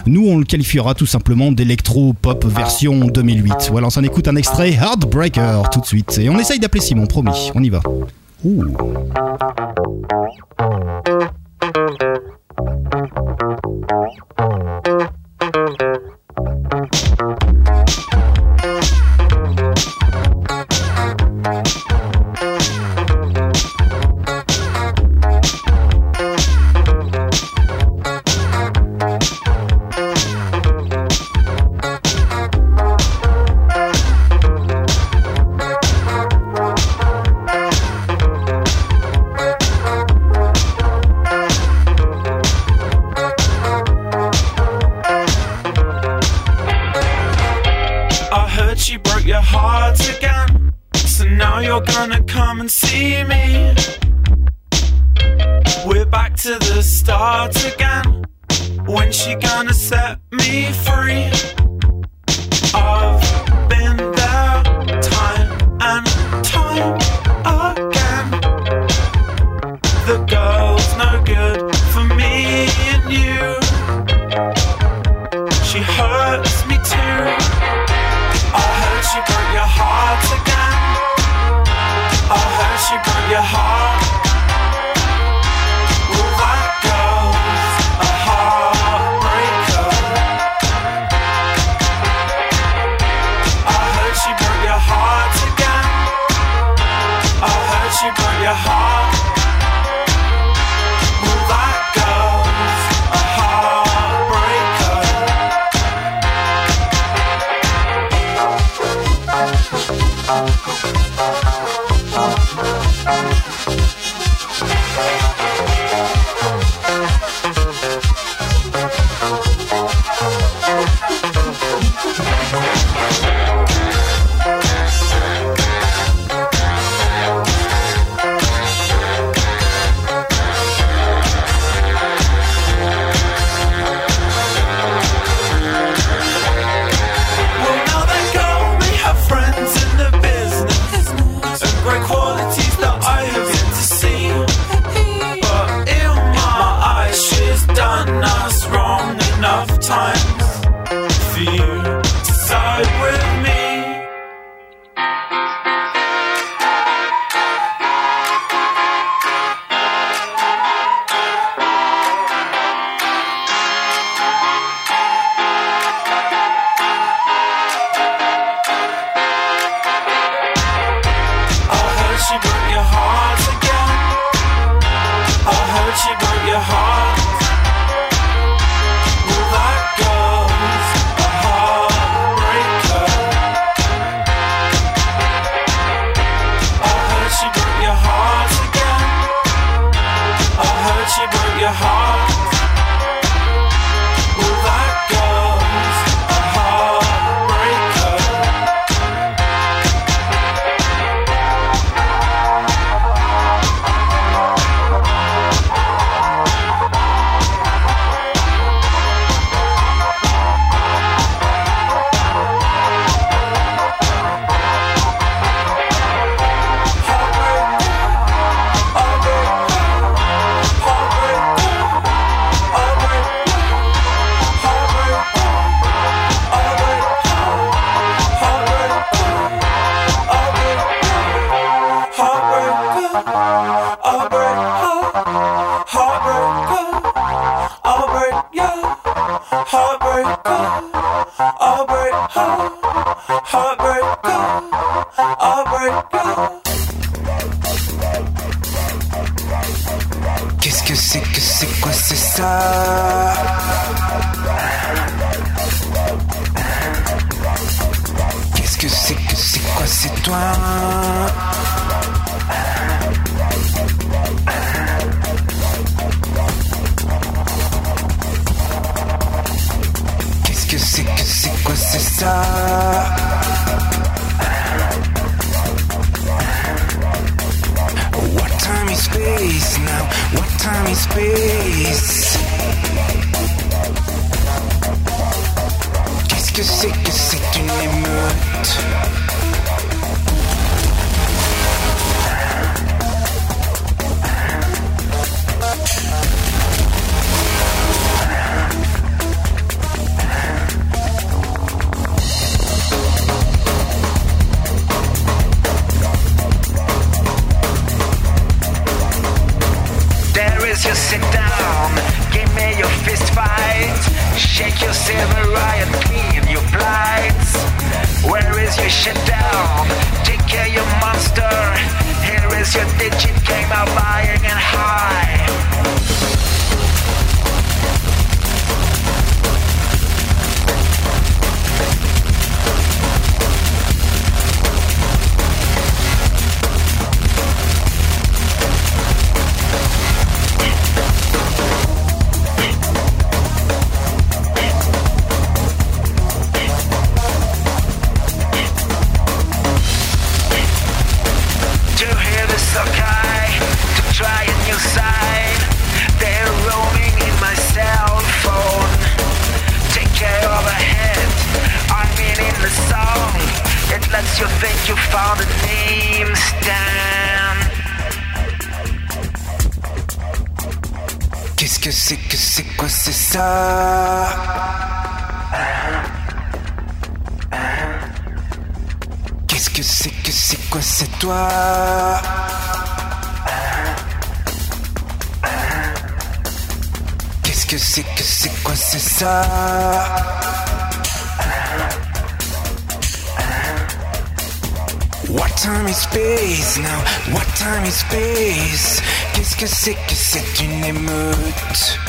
Nous, on le qualifiera tout simplement d'électro-pop version 2008. Voilà, on s'en écoute un extrait Heartbreaker tout de suite. Et on essaye d'appeler Simon, promis. On y va. And see me. We're back to the start again. When she gonna set me free? I heard she broke your heart. To side que c'est que c'est quoi c'est toi? Qu'est-ce que c'est que c'est quoi c'est ça? What time is space now? What time is space? Qu'est-ce que c'est que c'est une émeute?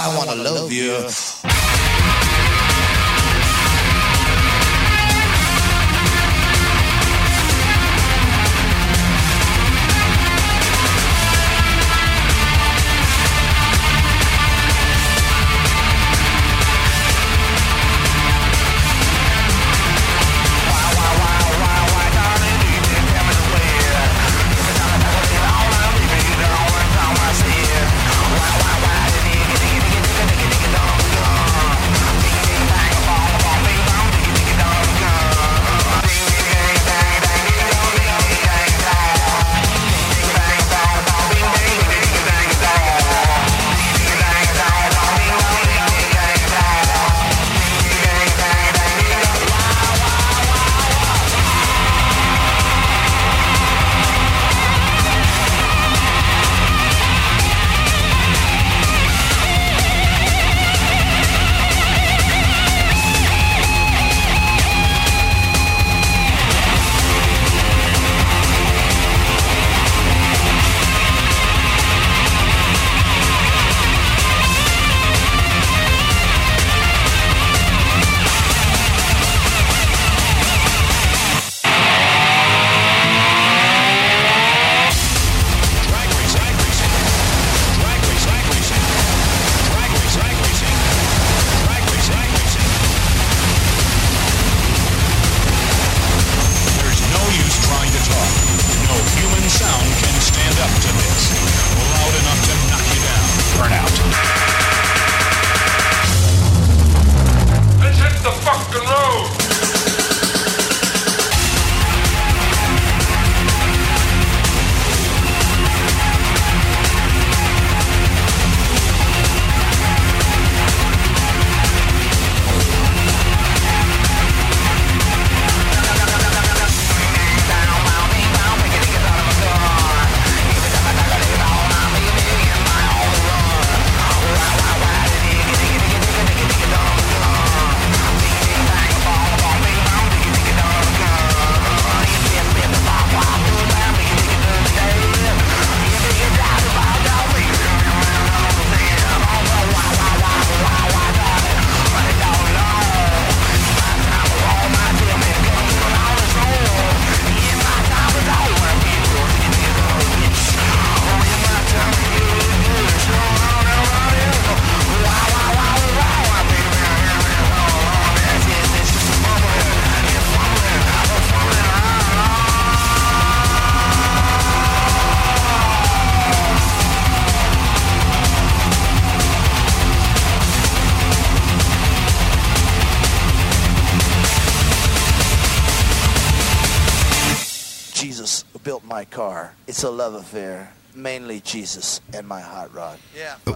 I wanna love you. It's a love affair, mainly Jesus and my hot rod.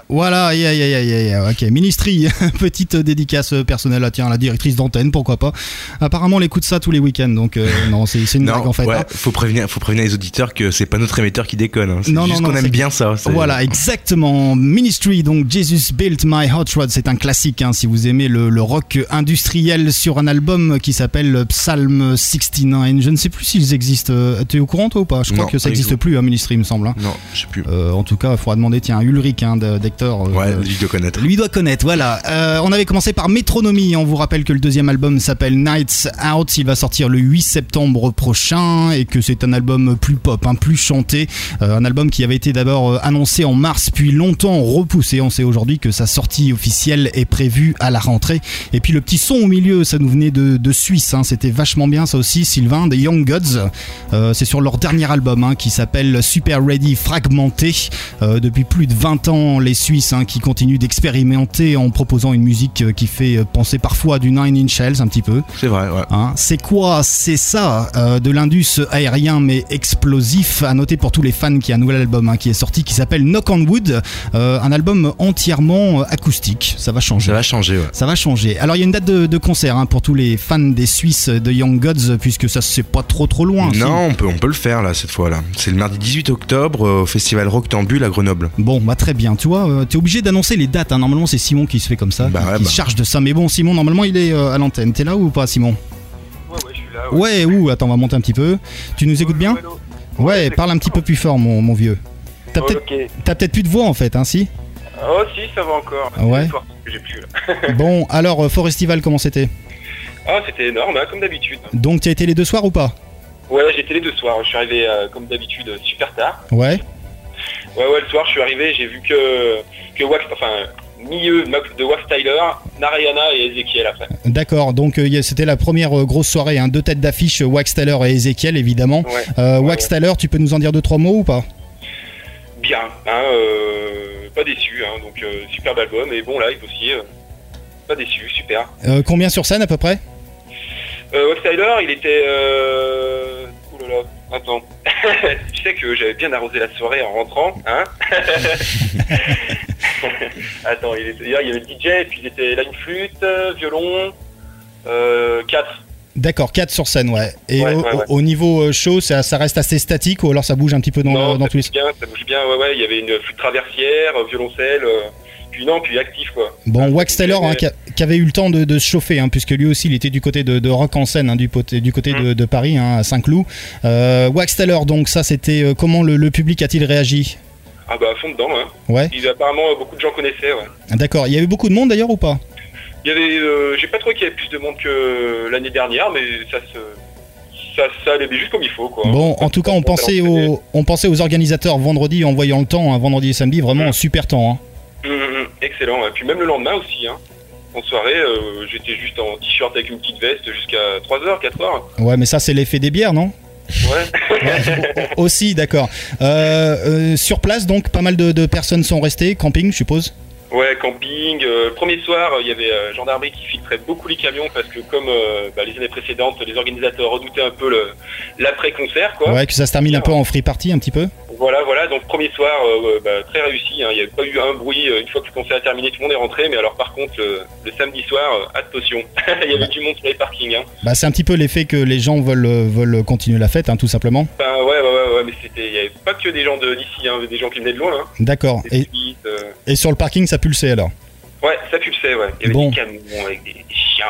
Voilà, yeah, yeah, yeah, ok. Ministry, petite dédicace personnelle à tiens, la directrice d'antenne, pourquoi pas. Apparemment, elle écoute ça tous les week-ends, donc euh, non, c'est une blague en fait. ouais, hein. faut prévenir, faut prévenir les auditeurs que c'est pas notre émetteur qui déconne. hein. C'est Non, non, juste non, qu'on aime bien ça. Voilà, exactement. Ministry, donc Jesus Built My Hot Rod, c'est un classique hein, si vous aimez le, le rock industriel sur un album qui s'appelle Psalm 69. Je ne sais plus s'ils existent. Euh, T'es au courant toi ou pas? Je crois Non, que ça n'existe plus, hein, Ministry, il me semble. Non, je sais plus. Euh, en tout cas, il faudra demander, tiens, à Ulrich de- d'Hector. euh, Ouais, lui doit connaître. lui doit connaître, voilà. Euh, on avait commencé par Métronomie. On vous rappelle que le deuxième album s'appelle Nights Out. Il va sortir le 8 septembre prochain et que c'est un album plus pop, hein, plus chanté. Euh, un album qui avait été d'abord euh, annoncé en mars, puis longtemps repoussé. On sait aujourd'hui que sa sortie officielle est prévue à la rentrée. Et puis le petit son au milieu, ça nous venait de, de Suisse. hein. C'était vachement bien, ça aussi, Sylvain, des Young Gods. Euh, c'est sur leur dernier album hein, qui s'appelle Super Ready Fragmenté. Euh, depuis plus de 20 ans, les Suisses hein, qui continuent d'expérimenter en proposant une musique euh, qui fait euh, penser parfois à du Nine Inch Nails un petit peu. C'est vrai, ouais. Hein, c'est quoi? C'est ça, euh, de l'indus aérien mais explosif. À noter pour tous les fans qu'il y a un nouvel album hein, qui est sorti qui s'appelle Knock on Wood, euh, un album entièrement acoustique. Ça va changer. Ça va changer, ouais. Ça va changer. Alors il y a une date de, de concert pour tous les fans des Suisses de Young Gods puisque ça c'est pas trop trop loin. Non, on peut, on peut le faire là cette fois-là. C'est le mardi 18 octobre au festival Roctambule à Grenoble. Bon, bah très bien. Tu vois, euh, t'es obligé d'annoncer les dates. hein. Normalement, c'est Simon qui se fait comme ça, Bah qui, ouais, qui bah. se charge de ça. Mais bon, Simon, normalement, il est euh, à l'antenne. T'es là ou pas, Simon? Ouais, ouais, je suis là. Ouais, ou attends, on va monter un petit peu. Tu nous écoutes bien? Ouais, parle un petit peu plus fort, mon, mon vieux. T'as Oh, peut-être ok. t'as peut-être plus de voix en fait, hein, si? Oh, si, ça va encore. Ah ouais? J'ai plus. Bon, alors, euh, Forestival, comment c'était? Ah, c'était énorme, hein, comme d'habitude. Donc, tu as été les deux soirs ou pas? Ouais, j'étais les deux soirs. Je suis arrivé, euh, comme d'habitude, super tard. Ouais. Ouais, ouais, le soir, je suis arrivé, j'ai vu que, que Wax, enfin, milieu de Wax Tyler, Narayana et Ezekiel après. D'accord, donc euh, c'était la première euh, grosse soirée, hein, deux têtes d'affiche, euh, Wax Taylor et Ezekiel évidemment. Ouais. Euh, Ouais, Wax ouais. Taylor, tu peux nous en dire deux trois mots ou pas? Bien, hein, pas déçu, hein, donc superbe album. Et bon, live aussi, pas déçu, super. Euh, Combien sur scène à peu près? Wax Tyler, il était. Euh... Là là, attends. tu sais que j'avais bien arrosé la soirée en rentrant, hein Attends, il, était... il y avait le DJ, et puis il était là une flûte, euh, violon, euh, 4. D'accord, 4 sur scène, ouais. Et Ouais, au, ouais, ouais. au niveau euh, show, ça, ça reste assez statique ou alors ça bouge un petit peu dans, non, dans ça tous les bien, ça bouge bien, ouais, ouais, il y avait une flûte traversière, euh, violoncelle, euh, puis non, puis actif, quoi. Bon, Wax Taylor, hein, qui, a- qui avait eu le temps de, de se chauffer, hein, puisque lui aussi, il était du côté de, de rock en scène, hein, du, du côté Mm. de, de Paris, à Saint-Cloud. Euh, Wax Taylor, donc ça, c'était euh, comment le, le public a-t-il réagi? Ah bah, à fond dedans, hein. Ouais. Il, apparemment, euh, beaucoup de gens connaissaient, ouais. D'accord, il y avait beaucoup de monde d'ailleurs ou pas? Il y avait, euh, j'ai pas trouvé qu'il y avait plus de monde que l'année dernière, mais ça se, ça, ça allait juste comme il faut, quoi. Bon, en tout cas, on pensait, aux, on pensait aux organisateurs vendredi en voyant le temps, hein, vendredi et samedi, vraiment en super temps. hein. Hum, excellent. Et puis même le lendemain aussi, hein. En soirée, euh, j'étais juste en t-shirt avec une petite veste jusqu'à 3h, 4h. Ouais, mais ça, c'est l'effet des bières, non? Ouais. Aussi, d'accord. Euh, euh, sur place, donc, pas mal de, de personnes sont restées, camping, je suppose? Ouais, camping. euh, premier soir, il y avait gendarmerie qui filtrait beaucoup les camions parce que comme bah, les années précédentes, les organisateurs redoutaient un peu l'après-concert, quoi. Ouais, que ça se termine un peu en free party, un petit peu? Voilà, voilà. Donc premier soir, euh, bah, très réussi. hein. Il n'y a pas eu un bruit. euh, Une fois que le concert a terminé, tout le monde est rentré. Mais alors par contre, le, le samedi soir, euh, attention, il y avait du monde sur les parkings. Hein. Bah, c'est un petit peu l'effet que les gens veulent, euh, veulent continuer la fête, hein, tout simplement. Enfin, ouais, ouais, ouais, ouais, mais c'était, il n'y avait pas que des gens de d'ici, des gens qui venaient de loin. D'accord. Euh, et sur le parking, ça pulsait alors? Ouais, ça pulsait, ouais. Il y avait Bon. des camions avec des, chiens.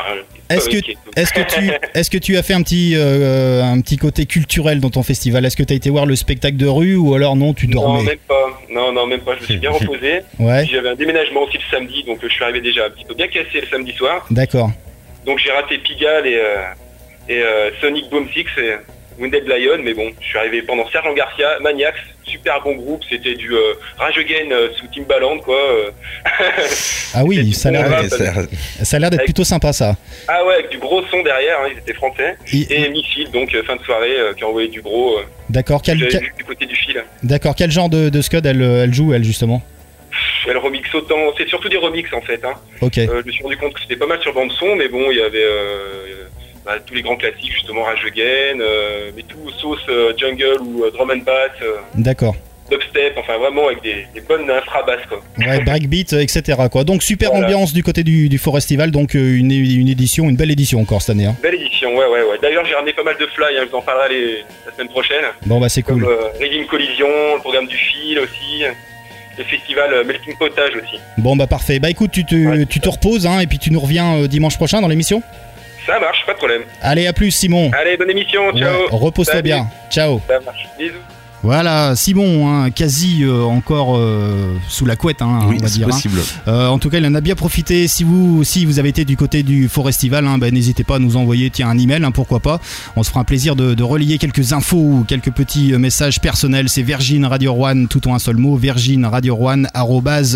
Est-ce que, est-ce que tu, est-ce que tu as fait un petit, euh, un petit côté culturel dans ton festival? Est-ce que tu as été voir le spectacle de rue ou alors non, tu Non, dormais? même pas. Non, non, même pas. Je me suis bien reposé. Ouais. J'avais un déménagement aussi le samedi, donc euh, je suis arrivé déjà un petit peu bien cassé le samedi soir. D'accord. Donc j'ai raté Pigalle et, euh, et euh, Sonic Boom Six et Wounded Lion, mais bon, je suis arrivé pendant Sergent Garcia, Maniacs, super bon groupe, c'était du euh, Rage Again euh, sous Timbaland, quoi. euh. Ah oui, ça a l'air, d'être- ça- plutôt sympa ça. Ah ouais, avec du gros son derrière, hein, ils étaient français. Et- Et Missile, donc euh, fin de soirée, qui a envoyé du gros. D'accord. Quel, du côté du fil. d'accord. Quel genre de, de scud elle, elle joue elle justement Elle remix autant, c'est surtout des remixes en fait. Hein. Ok. Euh, je me suis rendu compte que c'était pas mal sur bande son, mais bon, il y avait, euh, bah, tous les grands classiques, justement Rage Again, euh, mais tout sauce euh, jungle ou euh, drum and bass, D'accord. dubstep, enfin vraiment avec des, des bonnes infra-basses quoi. Ouais, breakbeat, etc. Quoi. Donc super Voilà. ambiance du côté du, du Forestival, donc une, une édition, une belle édition encore cette année. hein. Belle édition, ouais, ouais, ouais. D'ailleurs, j'ai ramené pas mal de fly, hein, je vous en parlerai les- la semaine prochaine. Bon bah c'est cool. euh, Reading Collision, le programme du fil aussi, le festival Melting Potage aussi. Bon bah parfait. Bah écoute, tu te, tu te reposes hein, et puis tu nous reviens dimanche prochain dans l'émission? Ça marche, pas de problème. Allez, à plus Simon. Allez, bonne émission, ciao. Ouais, repose-toi bien. Ciao. Ça marche. Bisous. Voilà, Simon, hein, quasi euh, encore euh, sous la couette, hein, Oui, on va dire. hein. Euh, en tout cas, il en a bien profité. Si vous, si vous avez été du côté du Forestival, hein, bah, n'hésitez pas à nous envoyer tiens, un email, hein, pourquoi pas. On se fera un plaisir de, de relier quelques infos ou quelques petits messages personnels. C'est Virgin Radio One, tout en un seul mot, Virgin Radio One,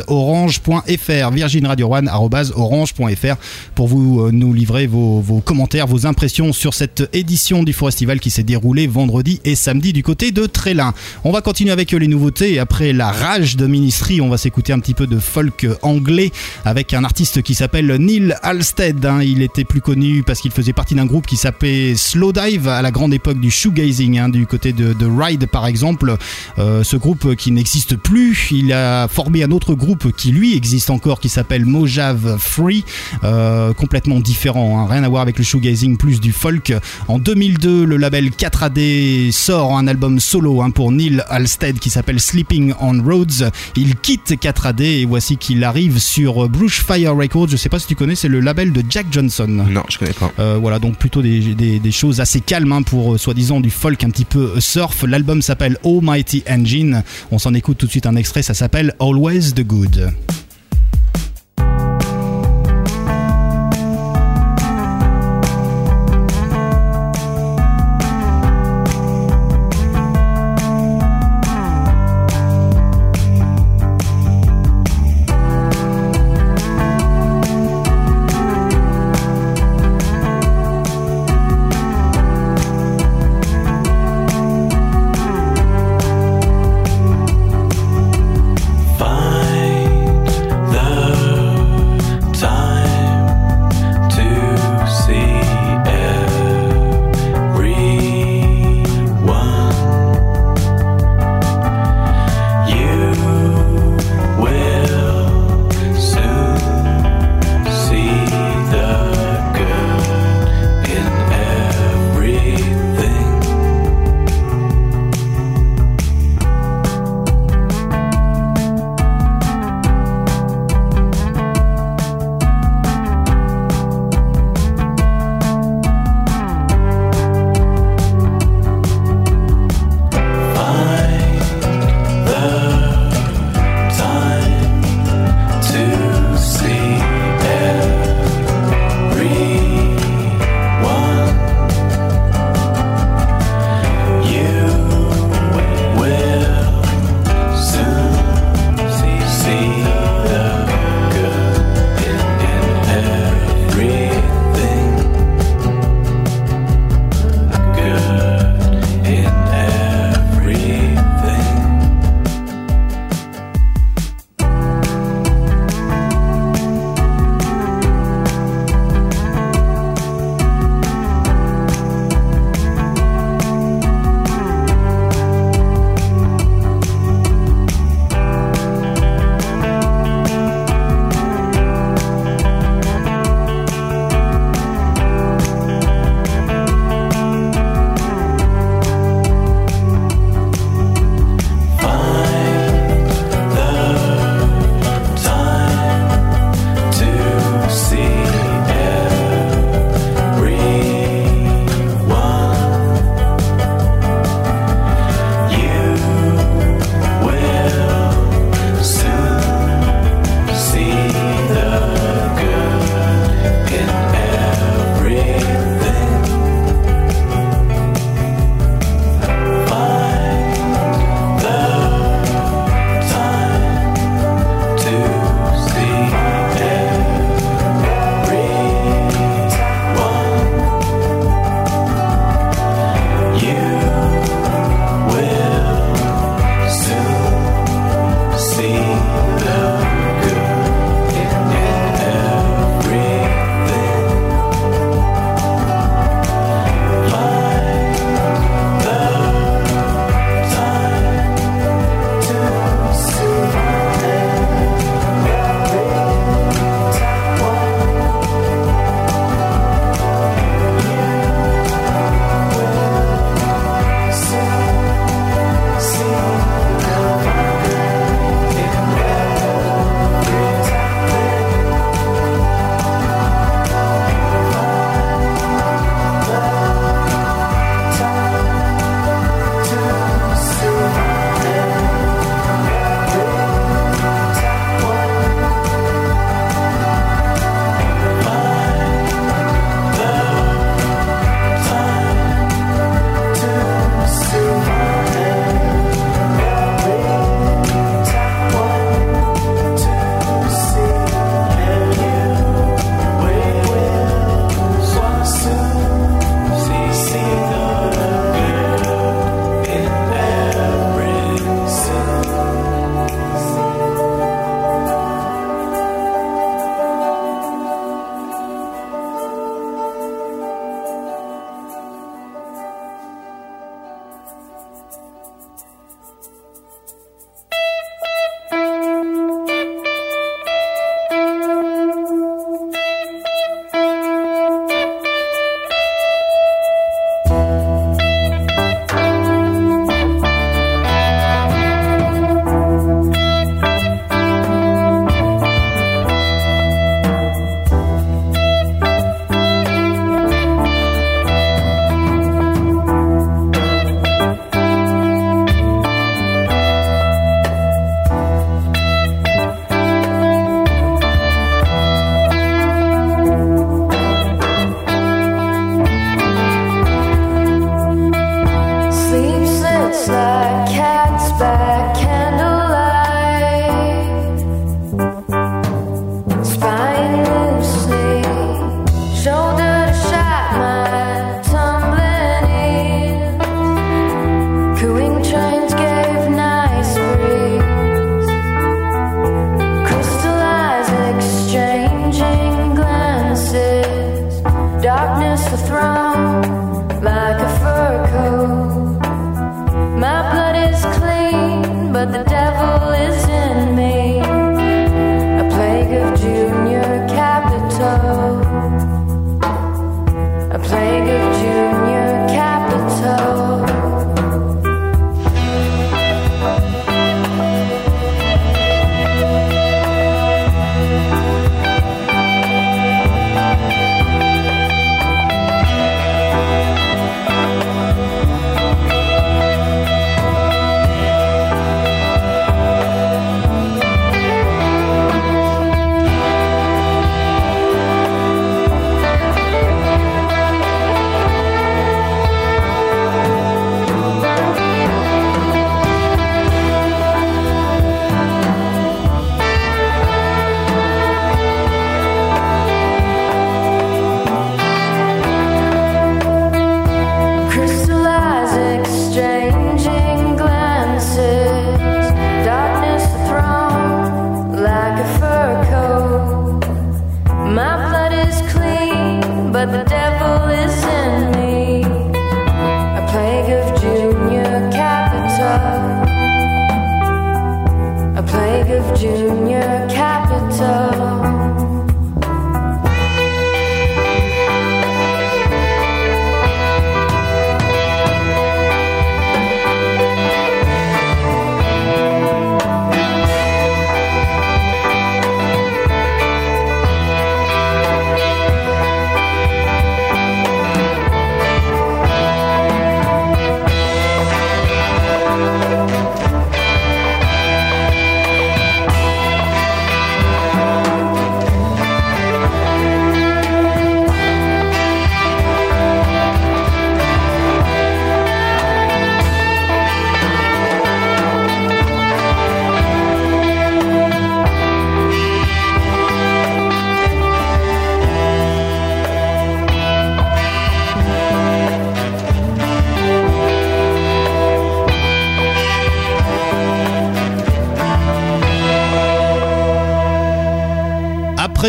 orange.fr. Virgin Radio One, orange.fr pour vous euh, nous livrer vos, vos commentaires, vos impressions sur cette édition du Forestival qui s'est déroulée vendredi et samedi du côté de Trélin. On va continuer avec euh, les nouveautés après la rage de Ministry, on va s'écouter un petit peu de folk anglais avec un artiste qui s'appelle Neil Halstead. hein. Il était plus connu parce qu'il faisait partie d'un groupe qui s'appelait Slowdive à la grande époque du shoegazing, hein, du côté de, de Ride par exemple. Euh, ce groupe qui n'existe plus, il a formé un autre groupe qui lui existe encore qui s'appelle Mojave Free, euh, complètement différent, hein. rien à voir avec le shoegazing, plus du folk. En 2002, le label 4AD sort un album solo pour Neil Halstead qui s'appelle Sleeping on Roads. Il quitte 4AD et voici qu'il arrive sur Brushfire Records. Je sais pas si tu connais, c'est le label de Jack Johnson. Non, je connais pas. Euh, voilà, donc plutôt des, des- des choses assez calmes hein, pour euh, soi-disant du folk un petit peu euh, surf. L'album s'appelle Almighty Engine. On s'en écoute tout de suite un extrait, ça s'appelle Always the Good.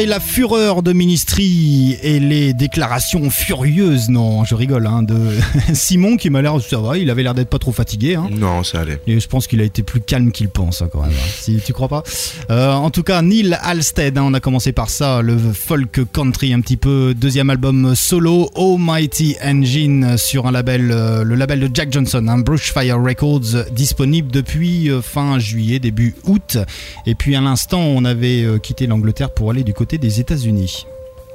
La fureur de Ministry et les déclarations furieuses, non, je rigole, hein, de Simon qui m'a l'air, ça va, il avait l'air d'être pas trop fatigué. Hein. Non, ça allait. Et je pense qu'il a été plus calme qu'il pense hein, quand même. hein. Si tu crois pas. Euh, en tout cas, Neil Halstead, hein, on a commencé par ça, le folk country un petit peu. Deuxième album solo, Almighty Engine sur un label, euh, le label de Jack Johnson, Brushfire Records, disponible depuis euh, fin juillet, début août. Et puis à l'instant, on avait quitté l'Angleterre pour aller du côté des États-Unis.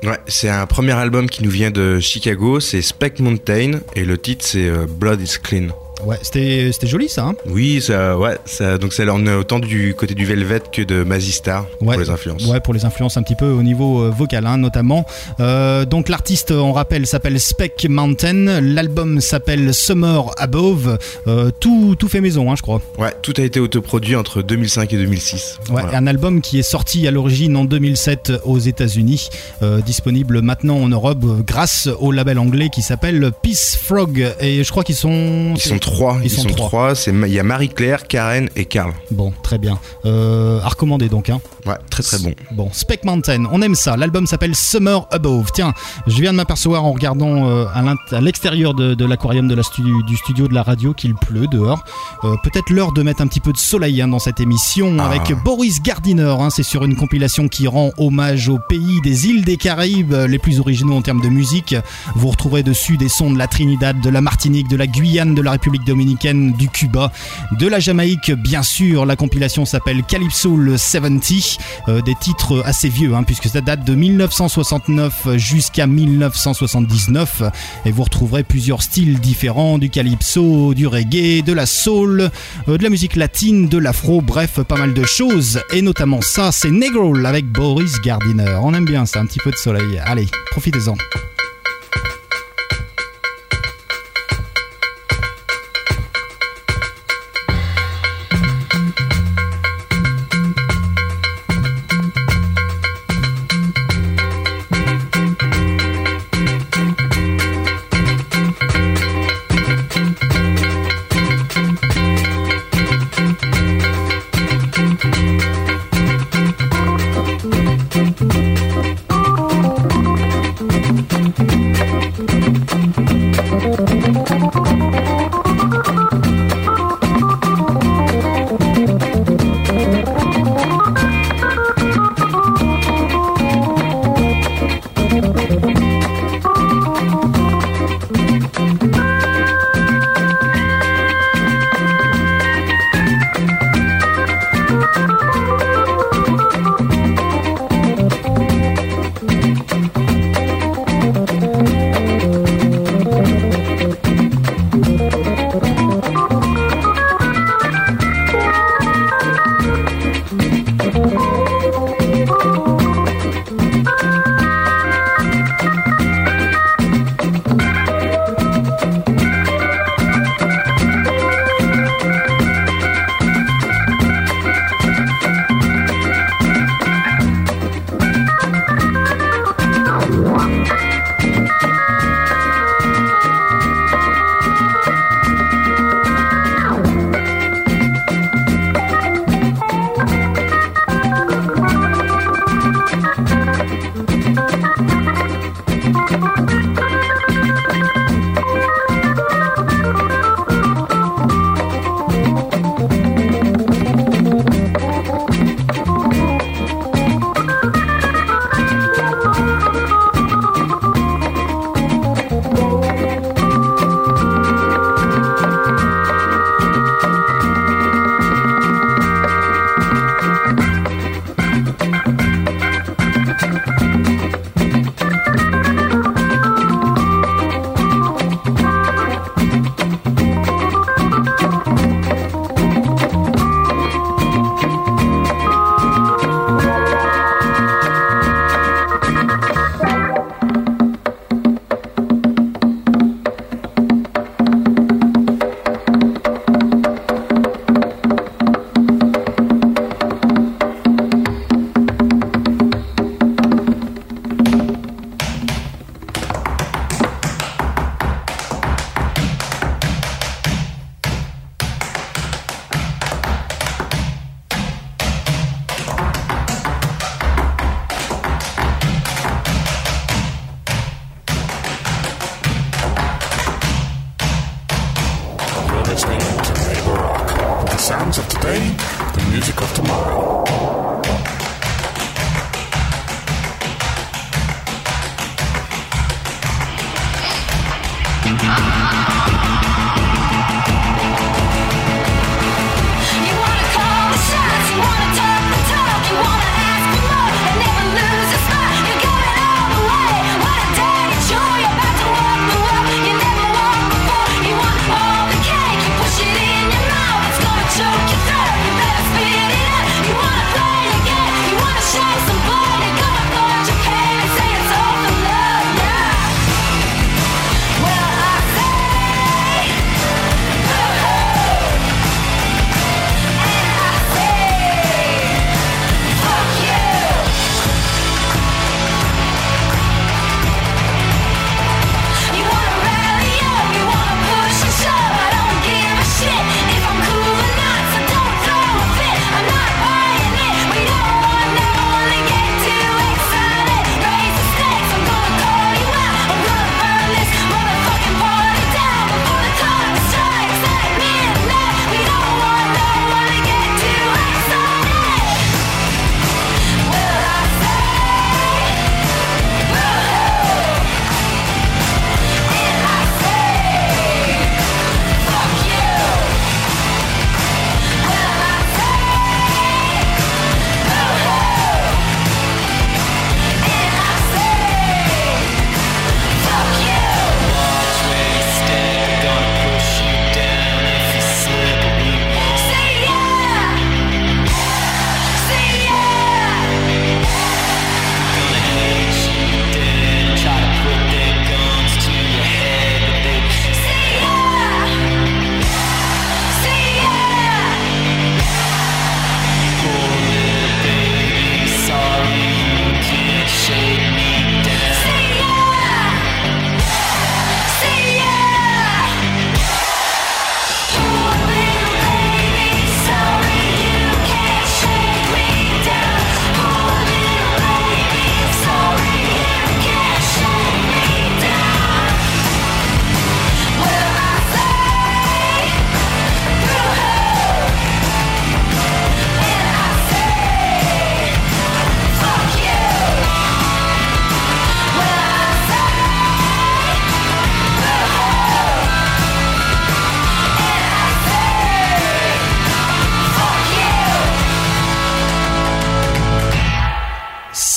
Ouais, c'est un premier album qui nous vient de Chicago, c'est Speck Mountain et le titre c'est euh, Blood is Clean. Ouais, c'était c'était joli ça. Hein Oui, ça, ouais, ça, donc ça, on est autant du côté du Velvet que de Mazistar Ouais. pour les influences. Ouais, pour les influences un petit peu au niveau euh, vocal, hein, notamment. Euh, donc l'artiste, on rappelle, s'appelle Speck Mountain. L'album s'appelle Summer Above. Euh, tout, tout fait maison, hein, je crois. Ouais, tout a été autoproduit entre 2005 et 2006. Ouais, Voilà. un album qui est sorti à l'origine en 2007 aux États-Unis, euh, disponible maintenant en Europe grâce au label anglais qui s'appelle Peace Frog. Et je crois qu'ils sont. Ils sont trois. Ils sont trois. C'est il y a Marie-Claire, Karen et Karl. Bon, très bien. Euh, à recommander donc. Hein. Ouais, très très bon. Bon, Speck Mountain, on aime ça. L'album s'appelle Summer Above. Tiens, je viens de m'apercevoir en regardant euh, à l'extérieur de, de l'aquarium de la du studio de la radio qu'il pleut dehors. Euh, Peut-être l'heure de mettre un petit peu de soleil hein, dans cette émission Ah. avec Boris Gardiner. hein. C'est sur une compilation qui rend hommage au pays des îles des Caraïbes, les plus originaux en termes de musique. Vous retrouverez dessus des sons de la Trinidad, de la Martinique, de la Guyane, de la République dominicaine, du Cuba, de la Jamaïque, bien sûr. La compilation s'appelle Calypso le 70. Euh, des titres assez vieux, hein, puisque ça date de 1969 jusqu'à 1979. Et vous retrouverez plusieurs styles différents du calypso, du reggae, de la soul, euh, de la musique latine, de l'afro, bref, pas mal de choses. Et notamment ça, c'est Negro avec Boris Gardiner. On aime bien ça, un petit peu de soleil. Allez, profitez-en.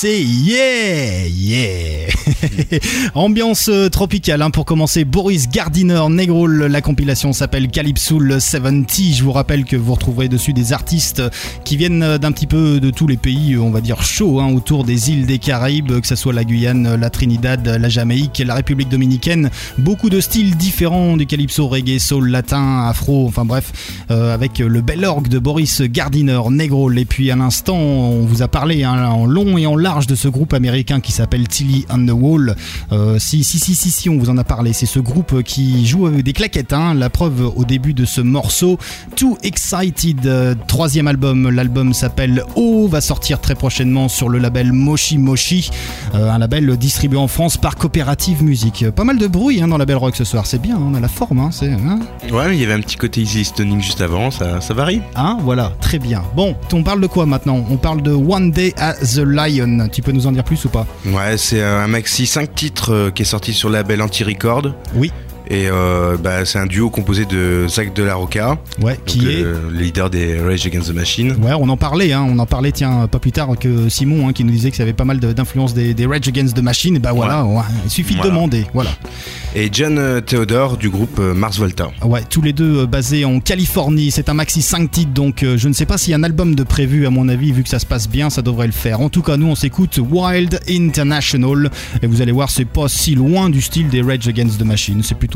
C'est yeah, yeah. Ambiance euh, tropicale hein, pour commencer. Boris Gardiner, Negrol, la compilation s'appelle Calypsoul 70. Je vous rappelle que vous retrouverez dessus des artistes qui viennent euh, d'un petit peu de tous les pays, on va dire chauds, hein, autour des îles des Caraïbes, que ce soit la Guyane, la Trinidad, la Jamaïque, la République dominicaine. Beaucoup de styles différents du calypso, reggae, soul, latin, afro, enfin bref, euh, avec le bel orgue de Boris Gardiner, Negrol. Et puis à l'instant, on vous a parlé hein, en long et en large de ce groupe américain qui s'appelle Tilly on the Wall. Euh, si, si, si, si, si, on vous en a parlé. C'est ce groupe qui joue avec des claquettes. hein. La preuve au début de ce morceau. Too Excited, euh, troisième album. L'album s'appelle O, va sortir très prochainement sur le label Moshi Moshi, euh, un label distribué en France par Coopérative Musique. Pas mal de bruit hein, dans la Belle Rock ce soir. C'est bien, on a la forme. Hein, c'est, hein. Ouais, mais il y avait un petit côté easy listening juste avant, ça, ça varie. Hein, voilà, très bien. Bon, on parle de quoi maintenant? On parle de One Day at the Lion. Tu peux nous en dire plus ou pas? Ouais, c'est un maxi 5 titres euh, qui est sorti sur le label Anti-Record. Oui. Et euh, bah, c'est un duo composé de Zach de la Rocca, Ouais, qui donc, est euh, le leader des Rage Against the Machine. Ouais, on en parlait, hein, on en parlait, tiens, pas plus tard que Simon, hein, qui nous disait que ça avait pas mal d'influence des, des Rage Against the Machine. Et bah voilà, ouais, il suffit de demander, voilà. Et John euh, Theodore du groupe Mars Volta. Ouais, tous les deux basés en Californie. C'est un maxi 5 titres, donc je ne sais pas s'il y a un album de prévu, à mon avis, vu que ça se passe bien, ça devrait le faire. En tout cas, nous, on s'écoute Wild International. Et vous allez voir, c'est pas si loin du style des Rage Against the Machine. C'est plutôt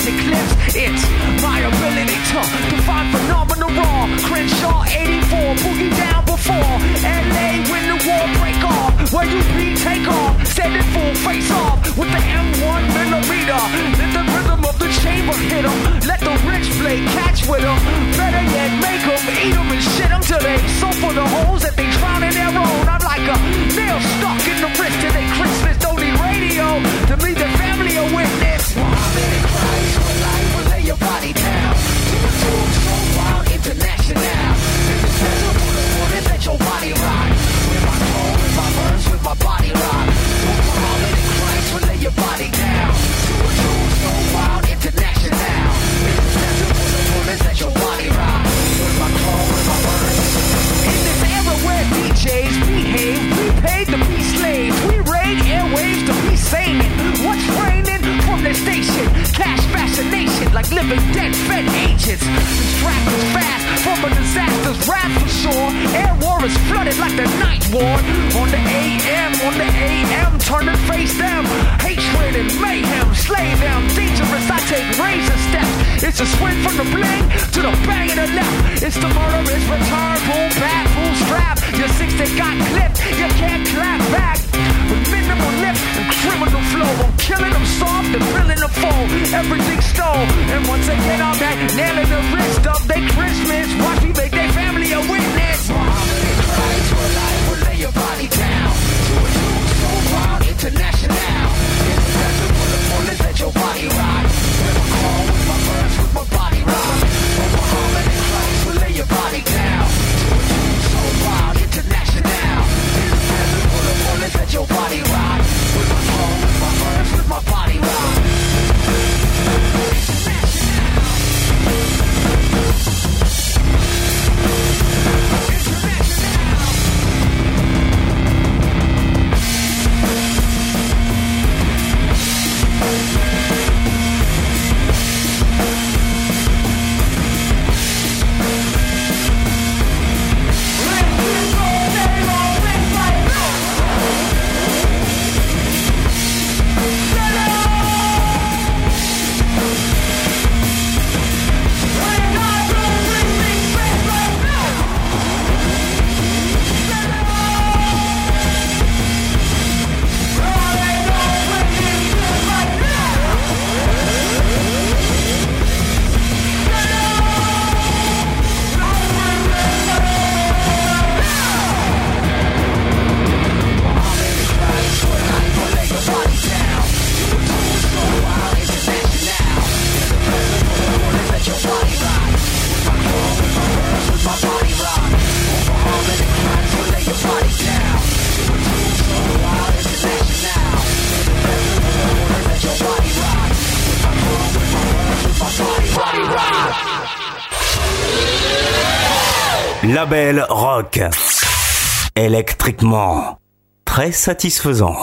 rifle jackets. It's my ability to define phenomenal raw. Crenshaw 84, boogie down before. LA when the war break off, where you be take off, standing full face off with the M1 millimeter. Let the rhythm of the chamber hit 'em. Let the rich blade catch with 'em. Better yet, make 'em eat 'em and shit 'em till they so full of holes that they drown in their own. I'm like a nail stuck in the wrist till they Christmas. Don't need radio to meet the family a witness. Your body down. So wild, international. Bullet, let your body ride. With my with my with my body rock. Will lay your body down. So wild, international. Bullet, let your body ride. With my with my. In this era where DJs behave, we to be slaves. We raid airwaves to be. Station? Cash fascination like living dead fed agents. Is fast from a disaster's wrath for sure. Air war is flooded like the night war. On the AM, on the AM, turn and face them. Hatred and mayhem, slay them. Dangerous, I take razor steps. It's a swing from the bling to the bang of the left. It's the murderous return, boom, bad, full strap. Your six that got clipped, you can't clap back. With minimal lip and criminal flow, I'm killing them soft and filling them full. Everything stole. And once again, I'm back, nailing the wrist of their Christmas. Watch me make their family a witness. Lay your body down. To a international. In the desert, bullet bullets, let your body. Label rock. Électriquement. Très satisfaisant.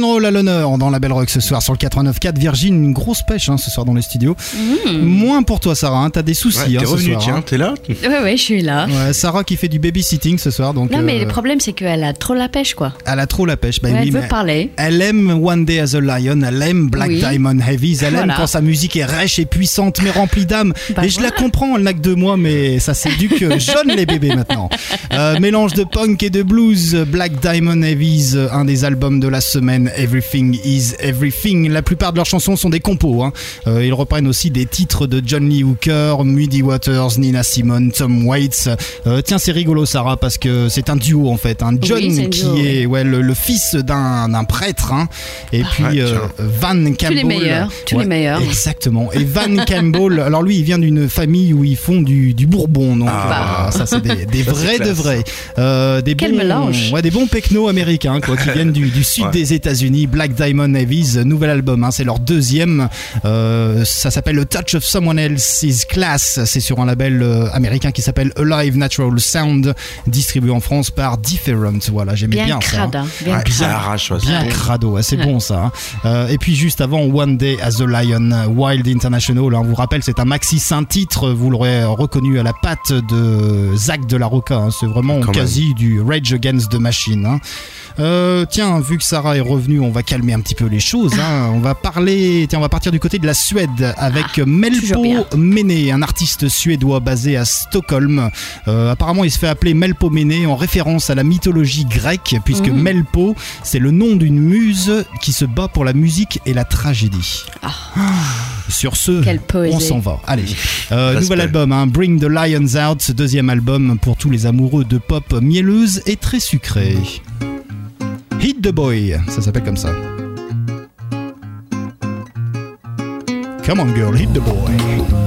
Rock'n'roll à l'honneur dans la Belle Rock ce soir sur le 89.4. Virgin, une grosse pêche hein, ce soir dans les studios. Moins pour toi, Sarah. hein, T'as des soucis. Ouais, hein, t'es revenu, soir, tiens, hein. t'es là Ouais, ouais, je suis là. Ouais, Sarah qui fait du babysitting ce soir. Donc, Non, mais euh, le problème, c'est qu'elle a trop la pêche, quoi. Elle a trop la pêche. Bah Ouais, oui, elle veut mais parler. Elle aime One Day as a Lion, elle aime Black Oui. Diamond Heavies, elle aime quand sa musique est rêche et puissante mais remplie d'âme. Bah et je la comprends, elle n'a que deux mois, mais ça s'éduque jeune les bébés maintenant. Euh, mélange de punk et de blues, Black Diamond Heavies, un des albums de la semaine, Everything is Everything. La plupart de leurs chansons sont des compos. hein. Euh, ils reprennent aussi des titres de John Lee Hooker, Muddy Waters, Nina Simone, Tom Waits. Euh, tiens, c'est rigolo, Sarah, parce que c'est un duo en fait. Un John Oui, qui duo, est ouais, le, le fils d'un prêtre, hein, et puis euh, tiens. Van Campbell. les meilleurs, tous les meilleurs. Exactement. Et Van Campbell, alors lui, il vient d'une famille où ils font du, du bourbon, donc Ah. ça c'est des, des Ça, c'est vrais de classe. Euh, des Quel bons, mélange. ouais, des bons pecnos américains quoi, qui viennent du, du sud Ouais. des États-Unis, Black Diamond Heavies, nouvel album, hein, c'est leur deuxième. Euh, ça s'appelle The Touch of Someone Else's Class. C'est sur un label euh, américain qui s'appelle Alive Natural Sound, distribué en France par Different. Voilà, j'aimais bien, Bien ça. crade, hein. hein, bien Ouais. Ça arrache, ouais, bien c'est- crado, c'est Ouais. bon ça. hein. Euh, et puis juste avant, One Day as a Lion, Wild International. hein, on vous rappelle, c'est un maxi saint titre. Vous l'aurez reconnu à la patte de Zach de la Roca. c'est vraiment Quand quasi du Rage Against the Machine. hein. Euh, tiens, vu que Sarah est revenue, on va calmer un petit peu les choses. hein. On va parler, tiens, on va partir du côté de la Suède avec toujours Melpo. Mene, un artiste suédois basé à Stockholm. Euh, apparemment, il se fait appeler Melpo Mene en référence à la mythologie grecque, puisque Mhm. Melpo, c'est le nom d'une muse qui se bat pour la musique et la tragédie. Sur ce, on s'en va. Allez, Euh, nouvel album, hein, Bring the Lions Out, deuxième album pour tous les amoureux de pop mielleuse et très sucrée. Hit the Boy, ça s'appelle comme ça. Come on girl, hit the boy.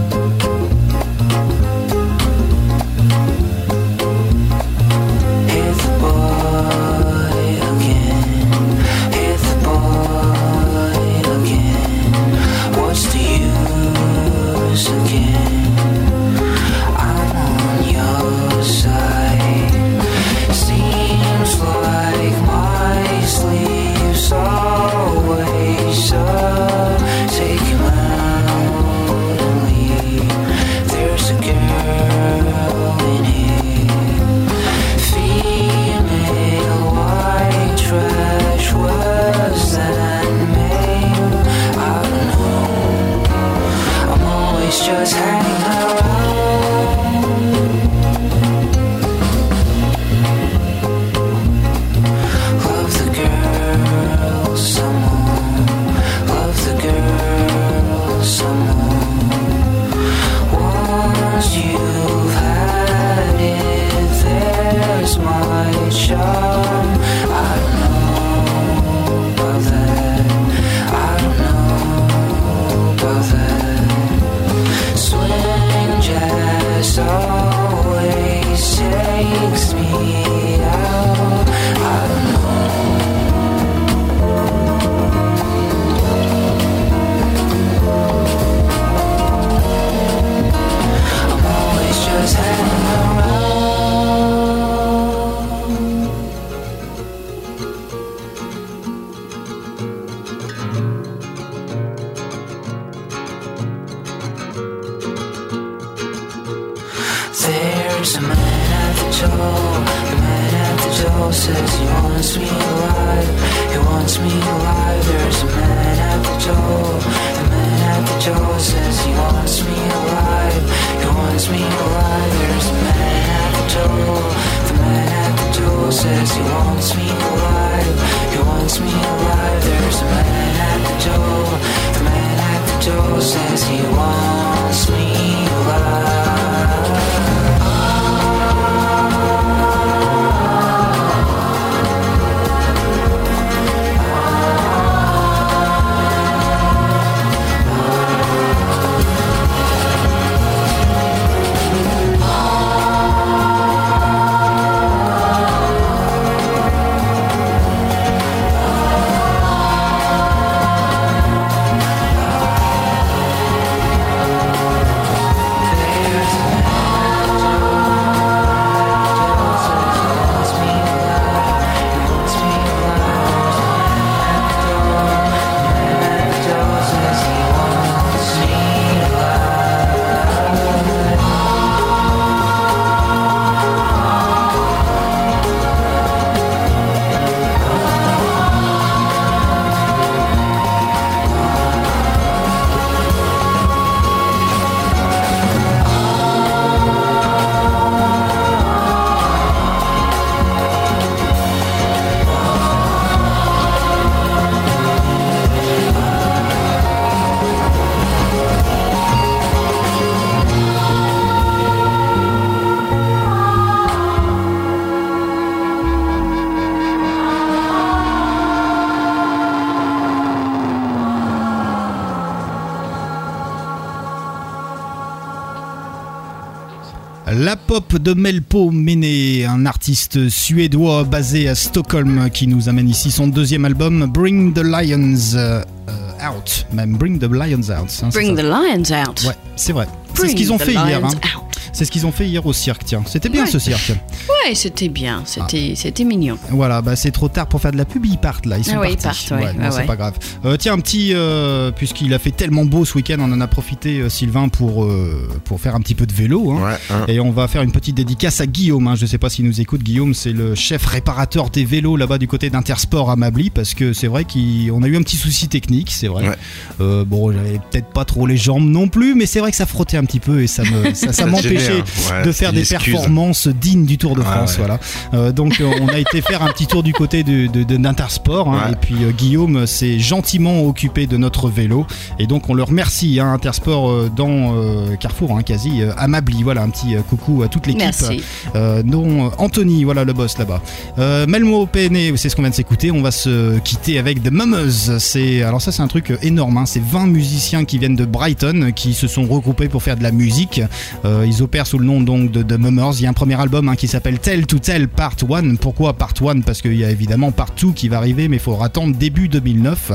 La pop de Melpo Mene, un artiste suédois basé à Stockholm qui nous amène ici son deuxième album Bring the Lions euh, Out. Même Bring the Lions Out. hein, Bring the lions out. Ouais, c'est vrai. C'est ce qu'ils ont fait hier. hein. C'est ce qu'ils ont fait hier au cirque, tiens. C'était bien Ouais. ce cirque. Ouais, c'était bien, c'était c'était mignon. Voilà, bah c'est trop tard pour faire de la pub, ils partent là, ils sont Ah ouais, ils partis. partent, ouais, non, ouais, c'est ouais. pas grave. Euh, tiens, un petit, euh, puisqu'il a fait tellement beau ce week-end, on en a profité, euh, Sylvain, pour, euh, pour faire un petit peu de vélo. hein. Et on va faire une petite dédicace à Guillaume. hein. Je sais pas s'il nous écoute, Guillaume, c'est le chef réparateur des vélos là-bas du côté d'Intersport à Mably, parce que c'est vrai qu'on a eu un petit souci technique, c'est vrai. Euh, bon, j'avais peut-être pas trop les jambes non plus, mais c'est vrai que ça frottait un petit peu et ça me- ça, m'empêchait hein. Ouais, de c'est faire des excuse. performances dignes du Tour de Ah France. ouais. Voilà. Euh, donc euh, on a été faire un petit tour du côté d'Intersport hein, et puis euh, Guillaume s'est gentiment occupé de notre vélo et donc on le remercie hein, Intersport euh, dans euh, Carrefour hein, quasi euh, Mably. Voilà un petit coucou à toute l'équipe. Merci. Euh, dont Anthony, voilà le boss là-bas. Euh, Melmo PNE, c'est ce qu'on vient de s'écouter. On va se quitter avec The Mummers. C'est alors ça c'est un truc énorme. hein. C'est 20 musiciens qui viennent de Brighton qui se sont regroupés pour faire de la musique. Euh, ils opèrent sous le nom donc de The Mummers. Il y a un premier album hein, qui s'appelle Tell to Tell Part 1. Pourquoi Part 1 Parce qu'il y a évidemment Part 2 qui va arriver, mais il faudra attendre début 2009.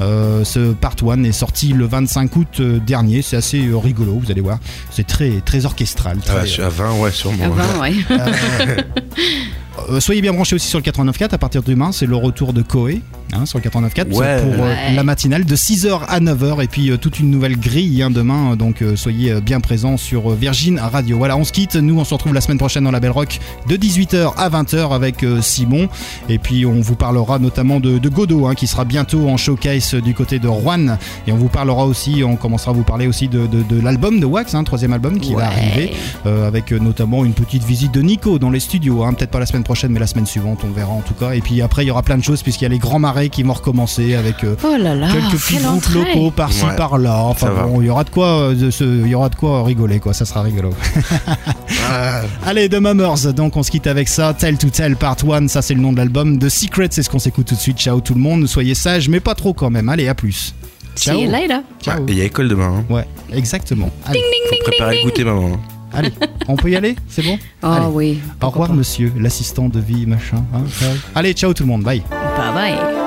Euh, ce Part 1 est sorti le 25 août euh, dernier. C'est assez euh, rigolo, vous allez voir. C'est très très orchestral. Ah, très, je suis à 20, ouais, sûrement. À 20, ouais. Euh, soyez bien branchés aussi sur le 89.4 à partir de demain, c'est le retour de Koé hein, sur le 89.4 Ouais. pour euh, Ouais. la matinale de 6h à 9h et puis euh, toute une nouvelle grille hein, demain, donc soyez bien présents sur Virgin Radio. Voilà, on se quitte, nous on se retrouve la semaine prochaine dans la Belle Rock de 18h à 20h avec Simon et puis on vous parlera notamment de, de Godot hein, qui sera bientôt en showcase du côté de Rouen et on vous parlera aussi, on commencera à vous parler aussi de, de- de l'album de Wax, hein, troisième album qui va arriver euh, avec notamment une petite visite de Nico dans les studios. Peut-être pas la semaine prochaine, mais la semaine suivante, on verra en tout cas. Et puis après, il y aura plein de choses puisqu'il y a les grands marais qui vont recommencer avec euh, Oh là là, quelques petits groupes locaux par-ci Ouais. par-là. Enfin bon, il y aura de quoi, euh, de se- il y aura de quoi rigoler quoi. Ça sera rigolo. Allez, The Mummers. Donc on se quitte avec ça. Tell to Tell Part 1, ça c'est le nom de l'album. The Secret, c'est ce qu'on s'écoute tout de suite. Ciao tout le monde. Soyez sages, mais pas trop quand même. Allez, à plus. See you later. Ciao. Et il y a école demain. hein. Ouais, exactement. Allez. Faut préparer le goûter, maman. Allez, on peut y aller? C'est bon? Oh Allez. oui. Au revoir, monsieur, l'assistant de vie, machin. hein. Allez, ciao tout le monde, bye. Bye bye.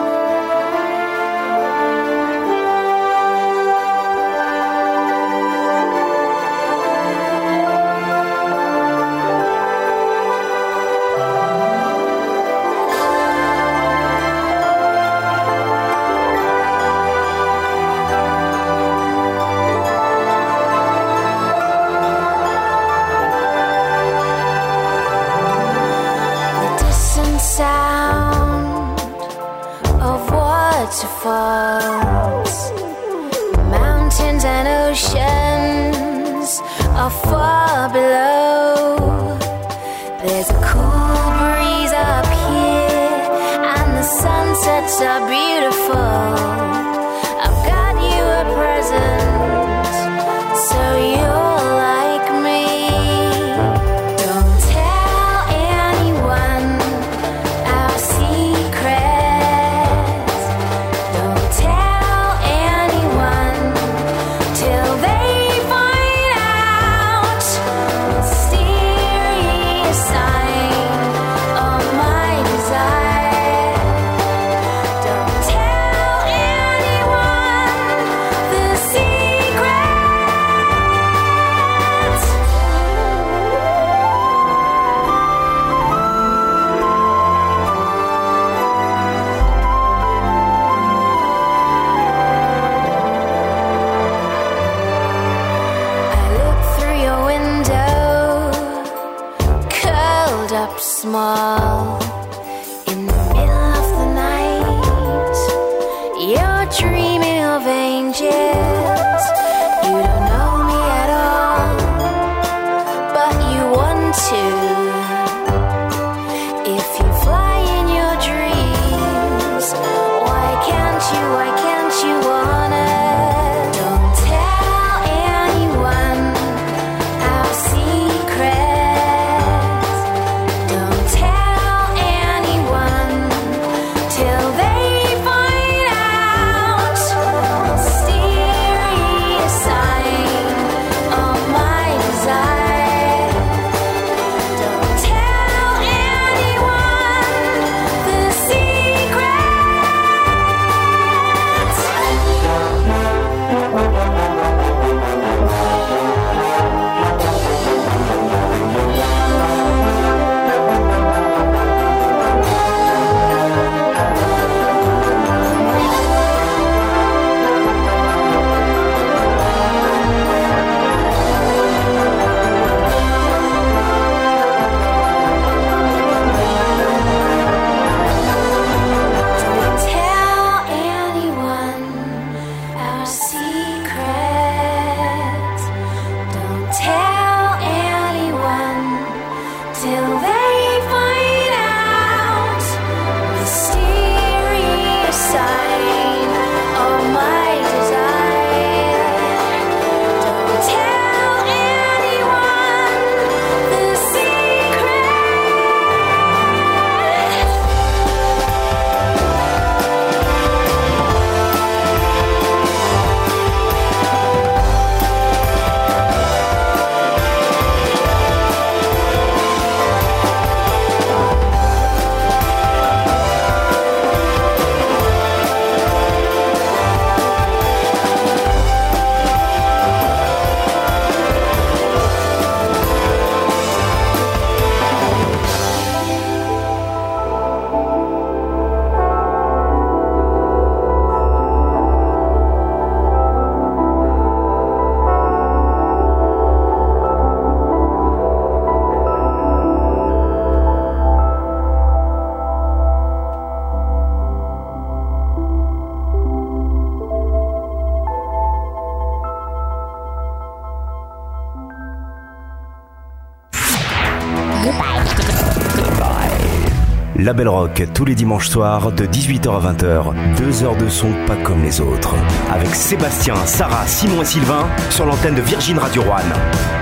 Label tous les dimanches soirs de 18h à 20h. Deux heures de son pas comme les autres. Avec Sébastien, Sarah, Simon et Sylvain sur l'antenne de Virgin Radio One.